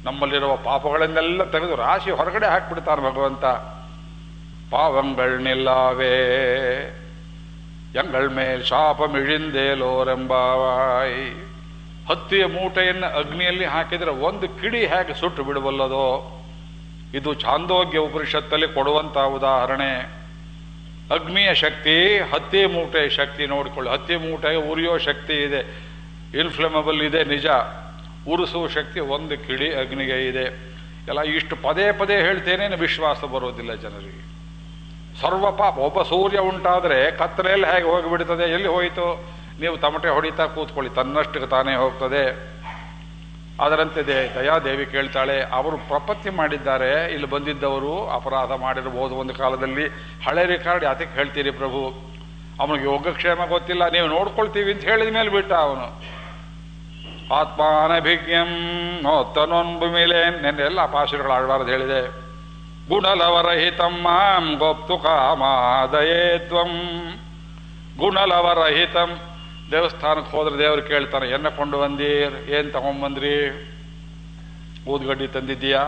[SPEAKER 1] ನಮ್ಮಲ್ಲಿರುವ ಪಾಪಗಳನ್ನೆಲ್ಲ ತೆಗೆದು ರಾಶಿ ಹೊರಗಡೆ ಹಾಕ್ಬಿಡ್ತಾನೆ ಭಗವಂತ. ಪಾವಂಗಳ್ನಿಲ್ಲವೇ ಎಂಗಳ್ ಮೇಲ್ ಶಾಪಮಿழிಂದೇಲೋರೆಂಬಾವಾಯ್ ಹತ್ತಿಯ ಮೂಟೆಯನ್ನು ಅಗ್ನಿಯಲ್ಲಿ ಹಾಕಿದರೆ ಒಂದು ಕಿಡಿ ಹೇಗೆ ಸುಟ್ಟು ಬಿಡಬಲ್ಲದೋ ಇದು ಚಾಂದೋಗ್ಯ ಉಪನಿಷತ್ತಲ್ಲಿ ಕೊಡುವಂತ ಉದಾಹರಣೆ. ಅಗ್ನಿಯ ಶಕ್ತಿ ಹತ್ತಿ ಮೂಟೆಯ ಶಕ್ತಿ ನೋಡಿಕೊಳ್ಳಿ. ಹತ್ತಿ ಮೂಟೆಗೆ ಉರಿಯೋ ಶಕ್ತಿ ಇದೆ. ಇನ್ಫ್ಲಮಬಲ್ ಇದೆ ನಿಜ. ಉರಿಸುವ ಶಕ್ತಿ ಒಂದು ಕಿಡಿ ಅಗ್ನಿಗೆ ಇದೆ. ಎಲ್ಲ ಇಷ್ಟು ಪದೇ ಪದೇ ಹೇಳ್ತೇನೆ, ವಿಶ್ವಾಸ ಬರೋದಿಲ್ಲ ಜನರಿಗೆ. ಸರ್ವ ಪಾಪ, ಒಬ್ಬ ಸೂರ್ಯ ಉಂಟಾದರೆ ಕತ್ತಲೆಯಲ್ಲಿ ಹೇಗೆ ಹೋಗಿಬಿಡ್ತದೆ, ಎಲ್ಲಿ ಹೋಯಿತು? ನೀವು ತಮಟೆ ಹೊಡಿತಾ ಕೂತ್ಕೊಳ್ಳಿ, ತನ್ನಷ್ಟಕ್ಕೆ ತಾನೇ ಹೋಗ್ತದೆ. ಅದರಂತೆ ದೇ, ದಯಾದೇವಿ ಕೇಳ್ತಾಳೆ, ಅವರು ಪ್ರಪತ್ತಿ ಮಾಡಿದ್ದಾರೆ, ಇಲ್ಲಿ ಬಂದಿದ್ದವರು ಅಪರಾಧ ಮಾಡಿರಬಹುದು ಒಂದು ಕಾಲದಲ್ಲಿ. ಹಳೆ ರೆಕಾರ್ಡ್ ಯಾತಕ್ಕೆ ಹೇಳ್ತೀರಿ ಪ್ರಭು? ಅವನಿಗೆ ಯೋಗಕ್ಷೇಮ ಗೊತ್ತಿಲ್ಲ, ನೀವು ನೋಡ್ಕೊಳ್ತೀವಿ ಅಂತ ಹೇಳಿದ ಮೇಲೆ ಬಿಟ್ಟ ಅವನು. ಆತ್ಮಾನಭಿಜ್ಞಂ ನೋತ್ತನೊಂಬು ಮೇಲೆ, ನೆನ್ನೆ ಎಲ್ಲ ಪಾಶಗಳು ಆಡಬಾರ್ದು ಹೇಳಿದೆ. ಗುಣಲವರಹಿತಂ ಮಾಂ ಗೊಪ್ತು ಕಾಮಾದಯೇ ತ್ವಂ ಗುಣಲವರಹಿತಂ. ದೇವಸ್ಥಾನಕ್ಕೆ ಹೋದ್ರೆ ದೇವರು ಕೇಳ್ತಾರೆ ಎನ್ನ ಕೊಂಡು ಬಂದೀರ್, ಏನ್ ತಗೊಂಬಂದ್ರಿ ಊದ್ಗಡ್ಡಿ ತಂದಿದ್ದೀಯಾ?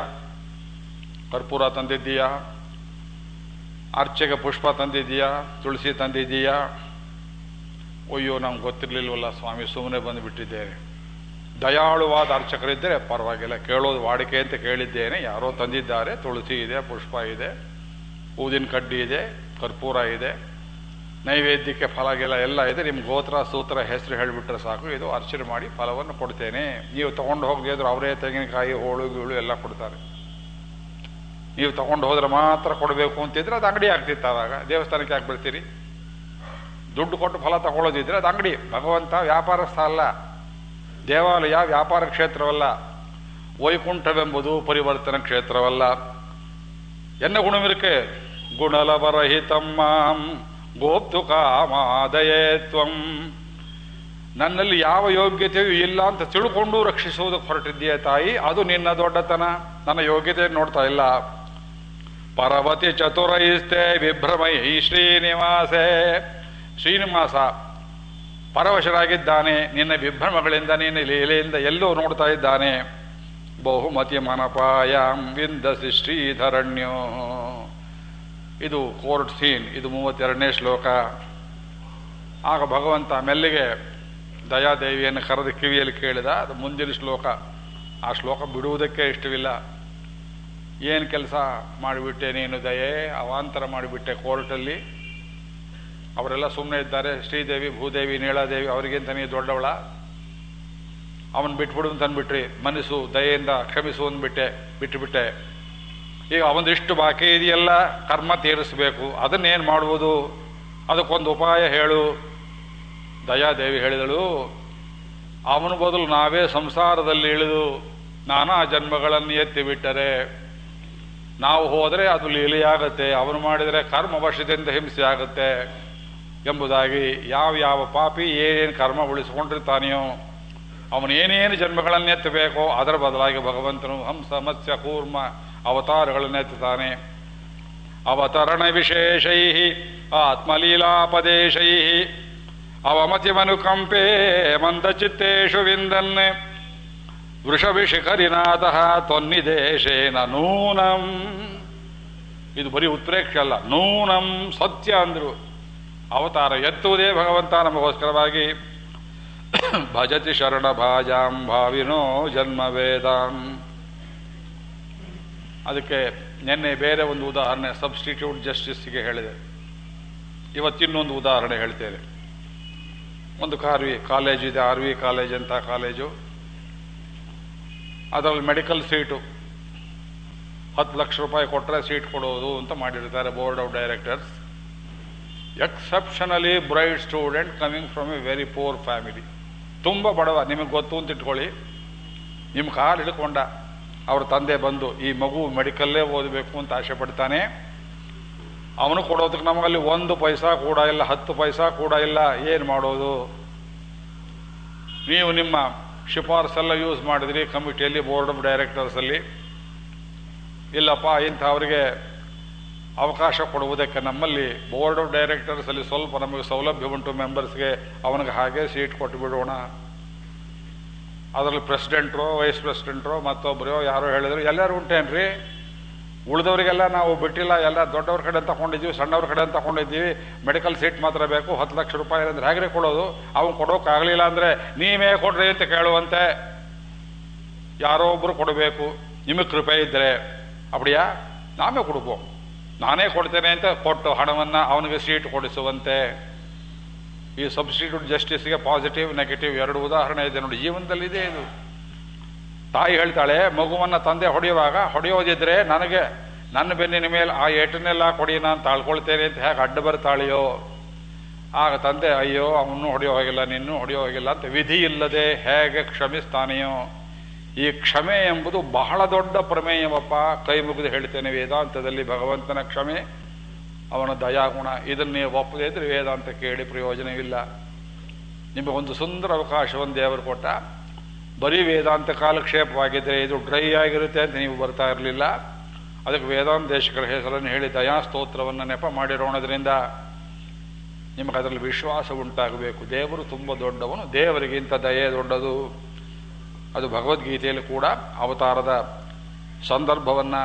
[SPEAKER 1] ಕರ್ಪೂರ ತಂದಿದ್ದೀಯಾ? ಅರ್ಚೆಗೆ ಪುಷ್ಪ ತಂದಿದ್ದೀಯಾ? ತುಳಸಿ ತಂದಿದ್ದೀಯಾ? ಅಯ್ಯೋ ನಮ್ಗೆ ಗೊತ್ತಿರ್ಲಿಲ್ವಲ್ಲ ಸ್ವಾಮಿ ಸುಮ್ಮನೆ ಬಂದುಬಿಟ್ಟಿದ್ದೇನೆ. ದಯಾಳುವಾದ ಅರ್ಚಕರಿದ್ದರೆ ಪರವಾಗಿಲ್ಲ. ಕೇಳೋದು ವಾಡಿಕೆ ಅಂತ ಕೇಳಿದ್ದೇನೆ. ಯಾರೋ ತಂದಿದ್ದಾರೆ. ತುಳಸಿ ಇದೆ, ಪುಷ್ಪ ಇದೆ, ಊದಿನ ಕಡ್ಡಿ ಇದೆ, ಕರ್ಪೂರ ಇದೆ, ನೈವೇದ್ಯಕ್ಕೆ ಫಲಗೆಲ್ಲ ಎಲ್ಲ ಇದೆ. ನಿಮ್ಮ ಗೋತ್ರ, ಸೂತ್ರ, ಹೆಸರು ಹೇಳಿಬಿಟ್ರೆ ಸಾಕು. ಇದು ಅರ್ಚನೆ ಮಾಡಿ ಫಲವನ್ನು ಕೊಡ್ತೇನೆ. ನೀವು ತಗೊಂಡು ಹೋಗದಿದ್ರು ಅವರೇ ತೆಂಗಿನಕಾಯಿ, ಹೋಳು, ಗೀಳು ಎಲ್ಲ ಕೊಡ್ತಾರೆ. ನೀವು ತಗೊಂಡು ಹೋದ್ರೆ ಮಾತ್ರ ಕೊಡಬೇಕು ಅಂತಿದ್ರೆ ಅದು ಅಂಗಡಿ ಆಗ್ತಿತ್ತು ಆವಾಗ. ದೇವಸ್ಥಾನಕ್ಕೆ ಯಾಕೆ ಬಿಡ್ತೀರಿ ದುಡ್ಡು ಕೊಟ್ಟು ಫಲ ತಗೊಳ್ಳೋದಿದ್ರೆ ಅದು ಅಂಗಡಿ. ಭಗವಂತ ವ್ಯಾಪಾರಸ್ಥ ಅಲ್ಲ. ದೇವಾಲಯ ವ್ಯಾಪಾರ ಕ್ಷೇತ್ರವಲ್ಲ, ವೈಕುಂಠವೆಂಬುದು ಪರಿವರ್ತನ ಕ್ಷೇತ್ರವಲ್ಲ. ಎನ್ನ ಗುಣವಿರಕೆ? ಗುಣಲವರಹಿತಮ್ಮಾಂ ಗೋಪ್ತು ಕಾಮಾದಯೇ ತ್ವಂ. ನನ್ನಲ್ಲಿ ಯಾವ ಯೋಗ್ಯತೆಯೂ ಇಲ್ಲ ಅಂತ ತಿಳ್ಕೊಂಡು ರಕ್ಷಿಸುವುದಕ್ಕೆ ಹೊರಟಿದ್ದೀಯ ತಾಯಿ, ಅದು ನಿನ್ನ ದೊಡ್ಡತನ, ನನ್ನ ಯೋಗ್ಯತೆ ನೋಡ್ತಾ ಇಲ್ಲ. ಪರವತಿ ಚತುರೈಸ್ತೆ, ವಿಭ್ರಮೈ ಶ್ರೀನಿವಾಸೇ. ಶ್ರೀನಿವಾಸ ಪರವಶರಾಗಿದ್ದಾನೆ. ನಿನ್ನ ವಿಭ್ರಮಗಳಿಂದ, ನಿನ್ನ ಲೀಲೆಯಿಂದ ಎಲ್ಲೋ ನೋಡ್ತಾ ಇದ್ದಾನೆ. ಬಹುಮತಿ ಮನಪಾಯಾಂ ವಿಂದಸಿ ಶ್ರೀಧರಣ್ಯೋ. ಇದು ಕೋರ್ಟ್ ಸೀನ್, ಇದು ಮೂವತ್ತೆರಡನೇ ಶ್ಲೋಕ. ಆಗ ಭಗವಂತ ಮೆಲ್ಲಿಗೆ ದಯಾದೇವಿಯನ್ನು ಕರೆದು ಕಿವಿಯಲ್ಲಿ ಕೇಳಿದ, ಅದು ಮುಂದಿನ ಶ್ಲೋಕ. ಆ ಶ್ಲೋಕ ಬಿಡುವುದಕ್ಕೆ ಇಷ್ಟವಿಲ್ಲ. ಏನು ಕೆಲಸ ಮಾಡಿಬಿಟ್ಟೆ ನೀನು ದಯೆ? ಅವಾಂತರ ಮಾಡಿಬಿಟ್ಟೆ ಕೋರ್ಟಲ್ಲಿ. ಅವರೆಲ್ಲ ಸುಮ್ಮನೆ ಇದ್ದಾರೆ. ಶ್ರೀದೇವಿ, ಭೂದೇವಿ ನೀಳಾದೇವಿ ಅವರಿಗಿಂತ ನೀ ದೊಡ್ಡವಳ. ಅವನು ಬಿಟ್ಬಿಡು ಅಂತ ಅಂದ್ಬಿಟ್ರಿ. ಮನಸ್ಸು, ದಯೆಯಿಂದ ಕ್ಷಮಿಸು ಅಂದ್ಬಿಟ್ಟೆ ಬಿಟ್ಟುಬಿಟ್ಟೆ ಈಗ ಅವನಿಷ್ಟು ಬಾಕಿ ಇದೆಯಲ್ಲ, ಕರ್ಮ ತೀರಿಸಬೇಕು. ಅದನ್ನೇನು ಮಾಡುವುದು ಅದಕ್ಕೊಂದು ಉಪಾಯ ಹೇಳು. ದಯಾದೇವಿ ಹೇಳಿದಳು, ಅವನ ಬದಲು ನಾವೇ ಸಂಸಾರದಲ್ಲಿ ಇಳಿದು ನಾನಾ ಜನ್ಮಗಳನ್ನು ಎತ್ತಿ ಬಿಟ್ಟರೆ ನಾವು ಹೋದರೆ ಅದು ಲೀಲೆಯಾಗತ್ತೆ. ಅವನು ಮಾಡಿದರೆ ಕರ್ಮ ವಶದಿಂದ ಹಿಂಸೆ ಆಗುತ್ತೆ. ಎಂಬುದಾಗಿ ಯಾವ ಯಾವ ಪಾಪಿ ಏನೇನು ಕರ್ಮ ಉಳಿಸಿಕೊಂಡಿರ್ತಾನೆಯೋ ಅವನು ಏನೇನು ಜನ್ಮಗಳನ್ನೆತ್ತಬೇಕೋ ಅದರ ಬದಲಾಗಿ ಭಗವಂತನು ಹಂಸ, ಮತ್ಸ್ಯ, ಕೂರ್ಮ ಅವತಾರಗಳನ್ನು ಎತ್ತುತ್ತಾನೆ ಅವತರಣ ವಿಶೇಷೈ ಆತ್ಮಲೀಲಾಪದೇಶೈ ಅವಮತಿಮನುಕಂಪೇ ಮಂದಚಿತ್ತೇಶು ವಿಂದನ್. ವೃಷಭಿಶಿಖರಿನಾಥ ತೊನ್ನಿದೇಶೇನ ನೂನಂ. ಇದು ಬರೀ ಉತ್ಪ್ರೇಕ್ಷೆ ಅಲ್ಲ, ನೂನಂ ಸತ್ಯ ಅಂದ್ರು. ಅವತಾರ ಎತ್ತುವುದೇ ಭಗವಂತ ನಮಗೋಸ್ಕರವಾಗಿ. ಭಜತಿ ಶರಣ ಭಾಜಾಂ ಭಾವಿನೋ ಜನ್ಮ ವೇದಾಂ. ಅದಕ್ಕೆ ನಿನ್ನೆ ಬೇರೆ ಒಂದು ಉದಾಹರಣೆ ಸಬ್ಸ್ಟಿಟ್ಯೂಟ್ ಜಸ್ಟಿಸ್ಗೆ ಹೇಳಿದೆ. ಇವತ್ತಿನ್ನೊಂದು ಉದಾಹರಣೆ ಹೇಳ್ತೇನೆ. ಒಂದು ಕಾರ್ವಿ ಕಾಲೇಜ್ ಇದೆ, ಆರ್ ವಿ ಕಾಲೇಜ್ ಅಂತ ಕಾಲೇಜು. ಅದರಲ್ಲಿ ಮೆಡಿಕಲ್ ಸೀಟು. ಹತ್ತು ಲಕ್ಷ ರೂಪಾಯಿ ಕೊಟ್ಟರೆ ಸೀಟ್ ಕೊಡೋದು ಅಂತ ಮಾಡಿರ್ತಾರೆ board of directors. Exceptionally bright student coming from a very poor family ತುಂಬ ಬಡವ, ನಿಮಗೆ ಗೊತ್ತು ಅಂತ ಇಟ್ಕೊಳ್ಳಿ. ನಿಮ್ಮ ಕಾಲು ಹಿಡ್ಕೊಂಡ. ಅವ್ರ ತಂದೆ ಬಂದು, ಈ ಮಗು ಮೆಡಿಕಲ್ಲೇ ಓದಬೇಕು ಅಂತ ಆಸೆ ಪಡ್ತಾನೆ ಅವನು ಕೊಡೋದಕ್ಕೆ ನಮಗಲ್ಲಿ ಒಂದು ಪೈಸಾ ಕೂಡ ಇಲ್ಲ, ಹತ್ತು ಪೈಸಾ ಕೂಡ ಇಲ್ಲ. ಏನು ಮಾಡೋದು? ನೀವು ನಿಮ್ಮ ಶಿಫಾರಸೆಲ್ಲ ಯೂಸ್ ಮಾಡಿದ್ರಿ ಕಮಿಟಿಯಲ್ಲಿ ಬೋರ್ಡ್ ಆಫ್ ಡೈರೆಕ್ಟರ್ಸಲ್ಲಿ ಇಲ್ಲಪ್ಪ, ಇಂಥವರಿಗೆ ಅವಕಾಶ ಕೊಡುವುದಕ್ಕೆ ನಮ್ಮಲ್ಲಿ ಬೋರ್ಡ್ ಆಫ್ ಡೈರೆಕ್ಟರ್ಸ್ ಅಲ್ಲಿ ಸ್ವಲ್ಪ ನಮಗೆ ಸೌಲಭ್ಯ ಉಂಟು ಮೆಂಬರ್ಸ್ಗೆ ಅವನಿಗೆ ಹಾಗೆ ಸೀಟ್ ಕೊಟ್ಟು ಬಿಡೋಣ. ಅದರಲ್ಲಿ ಪ್ರೆಸಿಡೆಂಟ್ರೋ ವೈಸ್ ಪ್ರೆಸಿಡೆಂಟ್ರೋ ಮತ್ತೊಬ್ಬರೋ ಯಾರೋ ಹೇಳಿದ್ರು, ಎಲ್ಲರೂ ಉಂಟೇನ್ರಿ? ಉಳಿದವರಿಗೆಲ್ಲ ನಾವು ಬಿಟ್ಟಿಲ್ಲ, ಎಲ್ಲ ದೊಡ್ಡವ್ರ ಕಡೆ ತಗೊಂಡಿದ್ದೀವಿ, ಸಣ್ಣವ್ರ ಕಡೆ ತಗೊಂಡಿದ್ದೀವಿ. ಮೆಡಿಕಲ್ ಸೀಟ್ ಮಾತ್ರ ಬೇಕು, ಹತ್ತು ಲಕ್ಷ ರೂಪಾಯಿ ಅಂದರೆ ಹೇಗ್ರಿ ಕೊಡೋದು. ಅವ್ನು ಕೊಡೋಕ್ಕಾಗಲಿಲ್ಲ ಅಂದರೆ ನೀವೇ ಕೊಡ್ರಿ ಅಂತ ಕೇಳುವಂತೆ. ಯಾರೋ ಒಬ್ಬರು ಕೊಡಬೇಕು. ನಿಮಗೆ ಕೃಪೆ ಇದ್ದರೆ ಅಪಡಿಯಾ? ನಾವೇ ಕೊಡ್ಬೋ ನಾನೇ ಕೊಡ್ತೇನೆ ಅಂತ ಕೊಟ್ಟು ಹಣವನ್ನು ಅವನಿಗೆ ಸೀಟ್ ಕೊಡಿಸುವಂತೆ. ಈ ಸಬ್ಸ್ಟಿಟ್ಯೂಟ್ ಜಸ್ಟಿಸ್ಗೆ ಪಾಸಿಟಿವ್ ನೆಗೆಟಿವ್ ಎರಡು ಉದಾಹರಣೆ ಇದೆ ನೋಡಿ, ಜೀವನದಲ್ಲಿ ಇದೆ ಇದು. ತಾಯಿ ಹೇಳ್ತಾಳೆ, ಮಗುವನ್ನು ತಂದೆ ಹೊಡೆಯುವಾಗ, ಹೊಡೆಯೋದಿದ್ರೆ ನನಗೆ, ನನ್ನ ಬೆನ್ನಿನ ಮೇಲೆ ಆ ಏಟನ್ನೆಲ್ಲ ಕೊಡಿ, ನಾನು ತಾಳ್ಕೊಳ್ತೇನೆ ಅಂತ ಹೇಗೆ ಅಡ್ಡ ಬರ್ತಾಳೆಯೋ. ಆಗ ತಂದೆ, ಅಯ್ಯೋ ಅವನು ಹೊಡೆಯೋ ಹೋಗಿಲ್ಲ ನಿನ್ನೂ ಹೊಡೆಯೋ ಹೋಗಿಲ್ಲ ಅಂತ ವಿಧಿ ಇಲ್ಲದೆ ಹೇಗೆ ಕ್ಷಮಿಸ್ತಾನೆಯೋ. ಈ ಕ್ಷಮೆ ಎಂಬುದು ಬಹಳ ದೊಡ್ಡ ಪ್ರಮೇಯವಪ್ಪ. ಕೈ ಮುಗಿದು ಹೇಳ್ತೇನೆ ವೇದಾಂತದಲ್ಲಿ ಭಗವಂತನ ಕ್ಷಮೆ, ಅವನ ದಯಾಗುಣ. ಇದನ್ನು ನೀವು ಒಪ್ಪದೇ ಇದ್ರೆ ವೇದಾಂತ ಕೇಳಿ ಪ್ರಯೋಜನವಿಲ್ಲ. ನಿಮಗೊಂದು ಸುಂದರ ಅವಕಾಶವನ್ನು ದೇವರು ಕೊಟ್ಟ. ಬರೀ ವೇದಾಂತ ಕಾಲಕ್ಷೇಪವಾಗಿದ್ದರೆ ಇದು ಡ್ರೈ ಆಗಿರುತ್ತೆ ಅಂತ ನೀವು ಬರ್ತಾ ಇರಲಿಲ್ಲ. ಅದಕ್ಕೆ ವೇದಾಂತ ದೇಶಗಳ ಹೆಸರನ್ನು ಹೇಳಿ ದಯಾ ಸ್ತೋತ್ರವನ್ನು ನೆಪ ಮಾಡಿರೋಣದ್ರಿಂದ ನಿಮಗೆ ಅದರಲ್ಲಿ ವಿಶ್ವಾಸ ಉಂಟಾಗಬೇಕು. ದೇವರು ತುಂಬ ದೊಡ್ಡವನು ದೇವರಿಗಿಂತ ದಯೆ ದೊಡ್ಡದು. ಅದು ಭಗವದ್ಗೀತೆಯಲ್ಲಿ ಕೂಡ ಅವತಾರದ ಸಂದರ್ಭವನ್ನ,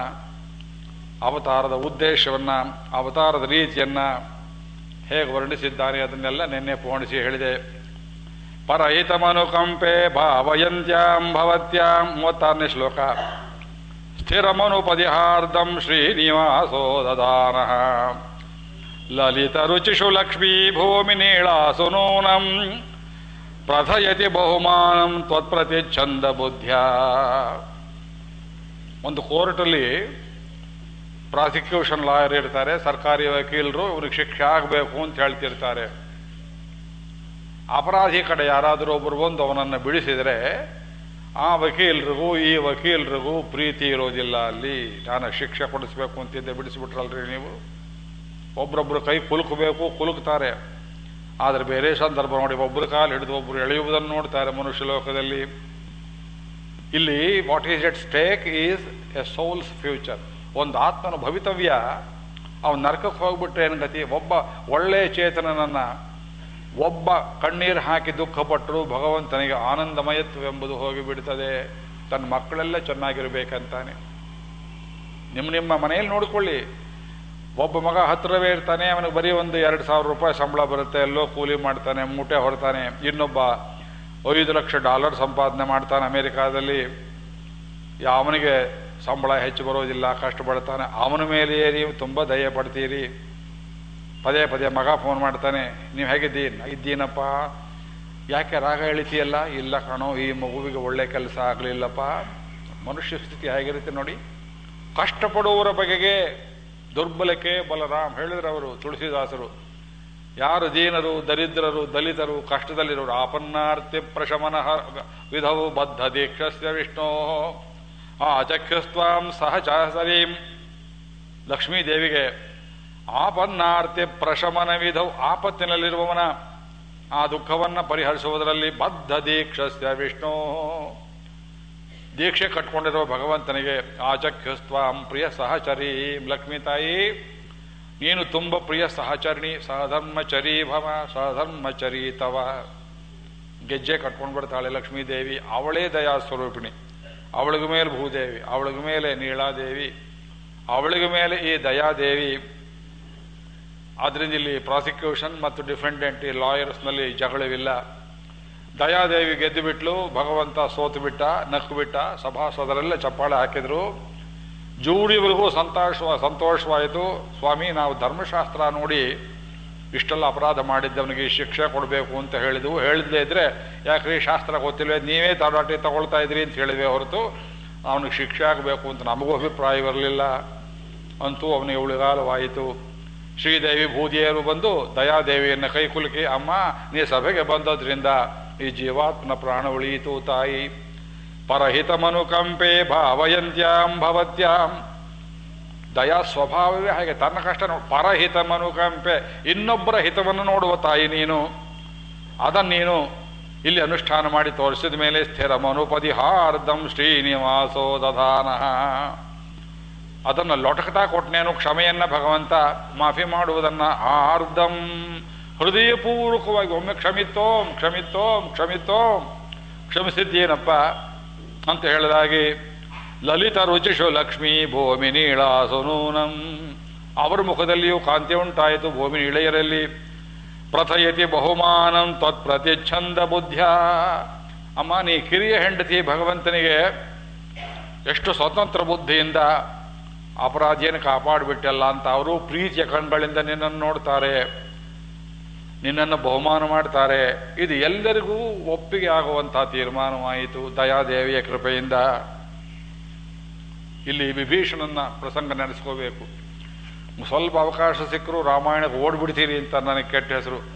[SPEAKER 1] ಅವತಾರದ ಉದ್ದೇಶವನ್ನು, ಅವತಾರದ ರೀತಿಯನ್ನ ಹೇಗೆ ವರ್ಣಿಸಿದ್ದಾನೆ ಅದನ್ನೆಲ್ಲ ನಿನ್ನೆ ಪೋಣಿಸಿ ಹೇಳಿದೆ. ಪರಹಿತಮನುಕಂಪೆ ಭಾವಯಂತ್ಯಾಂ ಭವತ್ಯಾಂ ಮೂವತ್ತಾರನೇ ಶ್ಲೋಕ. ಸ್ಥಿರಮನುಪದಿಹಾರ್ಧಂ ಶ್ರೀನಿವಾಸೋ ಲಲಿತ ರುಚಿಷು ಲಕ್ಷ್ಮೀ ಭೂಮಿ ನೀಳಾಸು ನೂನಂ ಪ್ರಥಯತಿ ಬಹುಮಾನಂ ತ್ವತ್ಪ್ರತಿಚ್ಛಂದ ಬುದ್ಧ ಒಂದು ಕೋರ್ಟಲ್ಲಿ ಪ್ರಾಸಿಕ್ಯೂಷನ್ ಲಾಯರ್ ಇರ್ತಾರೆ, ಸರ್ಕಾರಿ ವಕೀಲರು ಇವ್ರಿಗೆ ಶಿಕ್ಷೆ ಆಗಬೇಕು ಅಂತ ಹೇಳ್ತಿರ್ತಾರೆ. ಅಪರಾಧಿ ಕಡೆ ಯಾರಾದರೂ ಒಬ್ಬರು ಬಂದು ಅವನನ್ನು ಬಿಡಿಸಿದರೆ, ಆ ವಕೀಲರಿಗೂ, ಈ ವಕೀಲರಿಗೂ ಪ್ರೀತಿ ಇರೋದಿಲ್ಲ ಅಲ್ಲಿ. ನಾನು ಶಿಕ್ಷೆ ಕೊಡಿಸ್ಬೇಕು ಅಂತಿದ್ದೆ, ಬಿಡಿಸ್ಬಿಟ್ರಲ್ರಿ ನೀವು. ಒಬ್ರೊಬ್ರು ಕೈ ಕುಲುಕಬೇಕು, ಕುಲುಕ್ತಾರೆ. ಆದರೆ ಬೇರೆ ಸಂದರ್ಭ ನೋಡಿ ಒಬ್ಬರು ಕಾಲು ಹಿಡಿದು ಒಬ್ಬರು ಎಳೆಯುವುದನ್ನು ನೋಡ್ತಾರೆ ಮನುಷ್ಯ ಲೋಕದಲ್ಲಿ. ಇಲ್ಲಿ what is at stake is a soul's future ಒಂದು ಆತ್ಮನ ಭವಿತವ್ಯ, ಅವನು ನರಕಕ್ಕೆ ಹೋಗ್ಬಿಟ್ರೆ ಏನು ಗತಿ? ಒಬ್ಬ ಒಳ್ಳೆಯ ಚೇತನನನ್ನ, ಒಬ್ಬ ಕಣ್ಣೀರು ಹಾಕಿ ದುಃಖಪಟ್ಟರು ಭಗವಂತನಿಗೆ ಆನಂದಮಯತ್ವವೆಂಬುದು ಹೋಗಿಬಿಡ್ತದೆ. ತನ್ನ ಮಕ್ಕಳೆಲ್ಲ ಚೆನ್ನಾಗಿರಬೇಕಂತಾನೆ. ನಿಮ್ಮ ನಿಮ್ಮ ಮನೆಯಲ್ಲಿ ನೋಡ್ಕೊಳ್ಳಿ. ಒಬ್ಬ ಮಗ ಹತ್ತಿರವೇ ಇರ್ತಾನೆ, ಅವನಿಗೆ ಬರೀ ಒಂದು ಎರಡು ಸಾವಿರ ರೂಪಾಯಿ ಸಂಬಳ ಬರುತ್ತೆ, ಎಲ್ಲೋ ಕೂಲಿ ಮಾಡ್ತಾನೆ, ಮೂಟೆ ಹೊಡ್ತಾನೆ, ಇನ್ನೊಬ್ಬ ಐದು ಲಕ್ಷ ಡಾಲರ್ ಸಂಪಾದನೆ ಮಾಡ್ತಾನೆ ಅಮೇರಿಕಾದಲ್ಲಿ. ಅವನಿಗೆ ಸಂಬಳ ಹೆಚ್ಚು ಬರೋದಿಲ್ಲ ಕಷ್ಟಪಡ್ತಾನೆ ಅವನ ಮೇಲೆಯೇ ನೀವು ತುಂಬ ದಯ ಪಡ್ತೀರಿ. ಪದೇ ಪದೇ ಮಗ ಫೋನ್ ಮಾಡ್ತಾನೆ, ನೀವು ಹೇಗಿದ್ದೀನಿ? ಇದ್ದೀನಪ್ಪ. ಯಾಕೆ ರಾಗ ಎಳಿತೀಯಲ್ಲ? ಇಲ್ಲ ಕಣೋ, ಈ ಮಗುವಿಗೆ ಒಳ್ಳೆ ಕೆಲಸ ಆಗಲಿಲ್ಲಪ್ಪ. ಮನುಷ್ಯ ಸ್ಥಿತಿ ಹೇಗಿರುತ್ತೆ ನೋಡಿ, ಕಷ್ಟಪಡುವವರ ಬಗೆಗೆ ದುರ್ಬಲಕ್ಕೆ ಬಲರಾಮ್ ಹೇಳಿದ್ರೆ ಅವರು ತುಳಸಿದಾಸರು. ಯಾರು ದೀನರು, ದರಿದ್ರರು, ದಲಿತರು ಕಷ್ಟದಲ್ಲಿರೋರು ಆಪನ್ನಾರ್ತಿ ಪ್ರಶಮನ ವಿಧವು ಬದ್ಧ ದೀಕ್ಷಸ್ಯ ವಿಷ್ಣೋ. ಆ ಅಚಕ್ಷಸ್ವಾಂ ಲಕ್ಷ್ಮೀ ದೇವಿಗೆ ಆಪನ್ನಾರ್ತಿ ಪ್ರಶಮನ ವಿಧವು ಆಪತ್ತಿನಲ್ಲಿರುವವನ, ಆ ದುಃಖವನ್ನು ಪರಿಹರಿಸುವುದರಲ್ಲಿ ಬದ್ಧ ದೀಕ್ಷಸ್ಯ ವಿಷ್ಣು. ದೀಕ್ಷೆ ಕಟ್ಕೊಂಡಿರುವ ಭಗವಂತನಿಗೆ ಆಚಕ್ಯಸ್ತ್ವ ಪ್ರಿಯ ಸಹಚರಿ, ಲಕ್ಷ್ಮೀ ತಾಯಿ, ನೀನು ತುಂಬ ಪ್ರಿಯ ಸಹಚರಣಿ ಸಹಧರ್ಮಚರಿ ಭವ ಸಹಧರ್ಮಚರಿ ತವ. ಗೆಜ್ಜೆ ಕಟ್ಕೊಂಡು ಬಿಡ್ತಾಳೆ ಲಕ್ಷ್ಮೀದೇವಿ. ಅವಳೇ ದಯಾ ಸ್ವರೂಪಿಣಿ. ಅವಳಿಗ ಮೇಲೆ ಭೂದೇವಿ, ಅವಳಿಗ ಮೇಲೆ ನೀಳಾದೇವಿ, ಅವಳಿಗ ಮೇಲೆ ಈ ದಯಾದೇವಿ. ಆದ್ರಿಂದ ಇಲ್ಲಿ ಪ್ರಾಸಿಕ್ಯೂಷನ್ ಮತ್ತು ಡಿಫೆಂಡೆಂಟ್ ಈ ಲಾಯರ್ಸ್ನಲ್ಲಿ ಜಗಳವಿಲ್ಲ. ದಯಾದೇವಿ ಗೆದ್ದು ಬಿಟ್ಲು ಭಗವಂತ ಸೋತು ಬಿಟ್ಟ ನಕ್ಕು ಬಿಟ್ಟ ಸಭಾಸದರೆಲ್ಲ ಚಪ್ಪಾಳೆ ಹಾಕಿದ್ರು. ಜೂಡಿವರೆಗೂ ಸಂತೋಷ ಸಂತೋಷವಾಯಿತು. ಸ್ವಾಮಿ, ನಾವು ಧರ್ಮಶಾಸ್ತ್ರ ನೋಡಿ ಇಷ್ಟೆಲ್ಲ ಅಪರಾಧ ಮಾಡಿದ್ದವನಿಗೆ ಶಿಕ್ಷೆ ಕೊಡಬೇಕು ಅಂತ ಹೇಳಿದ್ವು. ಹೇಳಿದ್ದೇ ಇದ್ರೆ, ಯಾಕ್ರಿ ಶಾಸ್ತ್ರ ಗೊತ್ತಿಲ್ವೇ? ನೀವೇ ತರಾಟೆ ತಗೊಳ್ತಾ ಇದ್ರಿ ಅಂತ ಹೇಳಿದ್ವಿ ಹೊರತು, ಅವನಿಗೆ ಶಿಕ್ಷೆ ಆಗಬೇಕು ಅಂತ ನಮಗೂ ಅಭಿಪ್ರಾಯ ಬರಲಿಲ್ಲ ಅಂತೂ ಅವನಿಗೆ ಉಳಿಗಾಲವಾಯಿತು ಶ್ರೀದೇವಿ ಭೂದಿಯರು ಬಂದು ದಯಾದೇವಿಯನ್ನು ಕೈಕುಲುಕಿ ಅಮ್ಮ, ನೀ ಸಭೆಗೆ ಬಂದದ್ರಿಂದ ಈ ಜೀವಾತ್ಮನ ಪ್ರಾಣ ಉಳಿಯಿತು ತಾಯಿ. ಪರಹಿತಮನುಕಂಪೆ ಭಾವಯಂತ್ಯಾಂ ಭವತ್ಯಾಂ. ದಯಾ ಸ್ವಭಾವವೇ ಹಾಗೆ ತನ್ನ ಕಷ್ಟ ನೋಡಿ ಪರಹಿತಮನುಕಂಪೆ ಇನ್ನೊಬ್ಬರ ಹಿತವನ್ನು ನೋಡುವ ತಾಯಿ ನೀನು. ಅದನ್ನು ನೀನು ಇಲ್ಲಿ ಅನುಷ್ಠಾನ ಮಾಡಿ ತೋರಿಸಿದ ಮೇಲೆ ಸ್ಥಿರ ಮನುಪದಿಹಾರ್ಧಂ ಶ್ರೀನಿವಾಸೋ ದಧಾನ. ಅದನ್ನು ಲೊಟಕತಾ ಕೊಟ್ಟನೇನು ಕ್ಷಮೆಯನ್ನ ಭಗವಂತ, ಮಾಫಿ ಮಾಡುವುದನ್ನು ಆರ್ಧಂ ಹೃದಯಪೂರ್ವಕವಾಗಿ ಒಮ್ಮೆ ಕ್ಷಮಿತೋಂ ಕ್ಷಮಿತೋಂ ಕ್ಷಮಿತೋಂ. ಕ್ಷಮಿಸಿದ್ದೇನಪ್ಪ? ಅಂತ ಹೇಳಿದಾಗಿ ಲಲಿತ ರುಚಿಷು ಲಕ್ಷ್ಮೀ ಭೂಮಿ ನೀಳ ಸುನೂನಂ ಅವರ ಮುಖದಲ್ಲಿಯೂ ಕಾಂತಿ ಉಂಟಾಯಿತು ಭೂಮಿ ಇಳೆಯರಲ್ಲಿ ಪ್ರಥಯತಿ ಬಹುಮಾನಂ ತತ್ಪ್ರತಿಚ್ಛಂದ ಬುದ್ಧ ಅಮ್ಮ, ನೀ ಕಿರಿಯ ಹೆಂಡತಿ ಭಗವಂತನಿಗೆ ಎಷ್ಟು ಸ್ವತಂತ್ರ ಬುದ್ಧಿಯಿಂದ ಅಪರಾಧಿಯನ್ನು ಕಾಪಾಡಿಬಿಟ್ಟಲ್ಲ ಅಂತ ಅವರು ಪ್ರೀತಿಯ ಕಣ್ಗಳಿಂದ ನಿನ್ನನ್ನು ನೋಡ್ತಾರೆ. ನಿನ್ನನ್ನು ಬಹುಮಾನ ಮಾಡ್ತಾರೆ. ಇದು ಎಲ್ಲರಿಗೂ ಒಪ್ಪಿಗೆ ಆಗುವಂತಹ ತೀರ್ಮಾನವಾಯಿತು. ದಯಾದೇವಿಯ ಕೃಪೆಯಿಂದ ಇಲ್ಲಿ ವಿಭೀಷಣನ ಪ್ರಸಂಗ ನಡೆಸ್ಕೋಬೇಕು. ಸ್ವಲ್ಪ ಅವಕಾಶ ಸಿಕ್ಕರು ರಾಮಾಯಣಕ್ಕೆ ಓಡ್ಬಿಡ್ತೀರಿ ಅಂತ ನನಗೆ ಕೆಟ್ಟ ಹೆಸರು.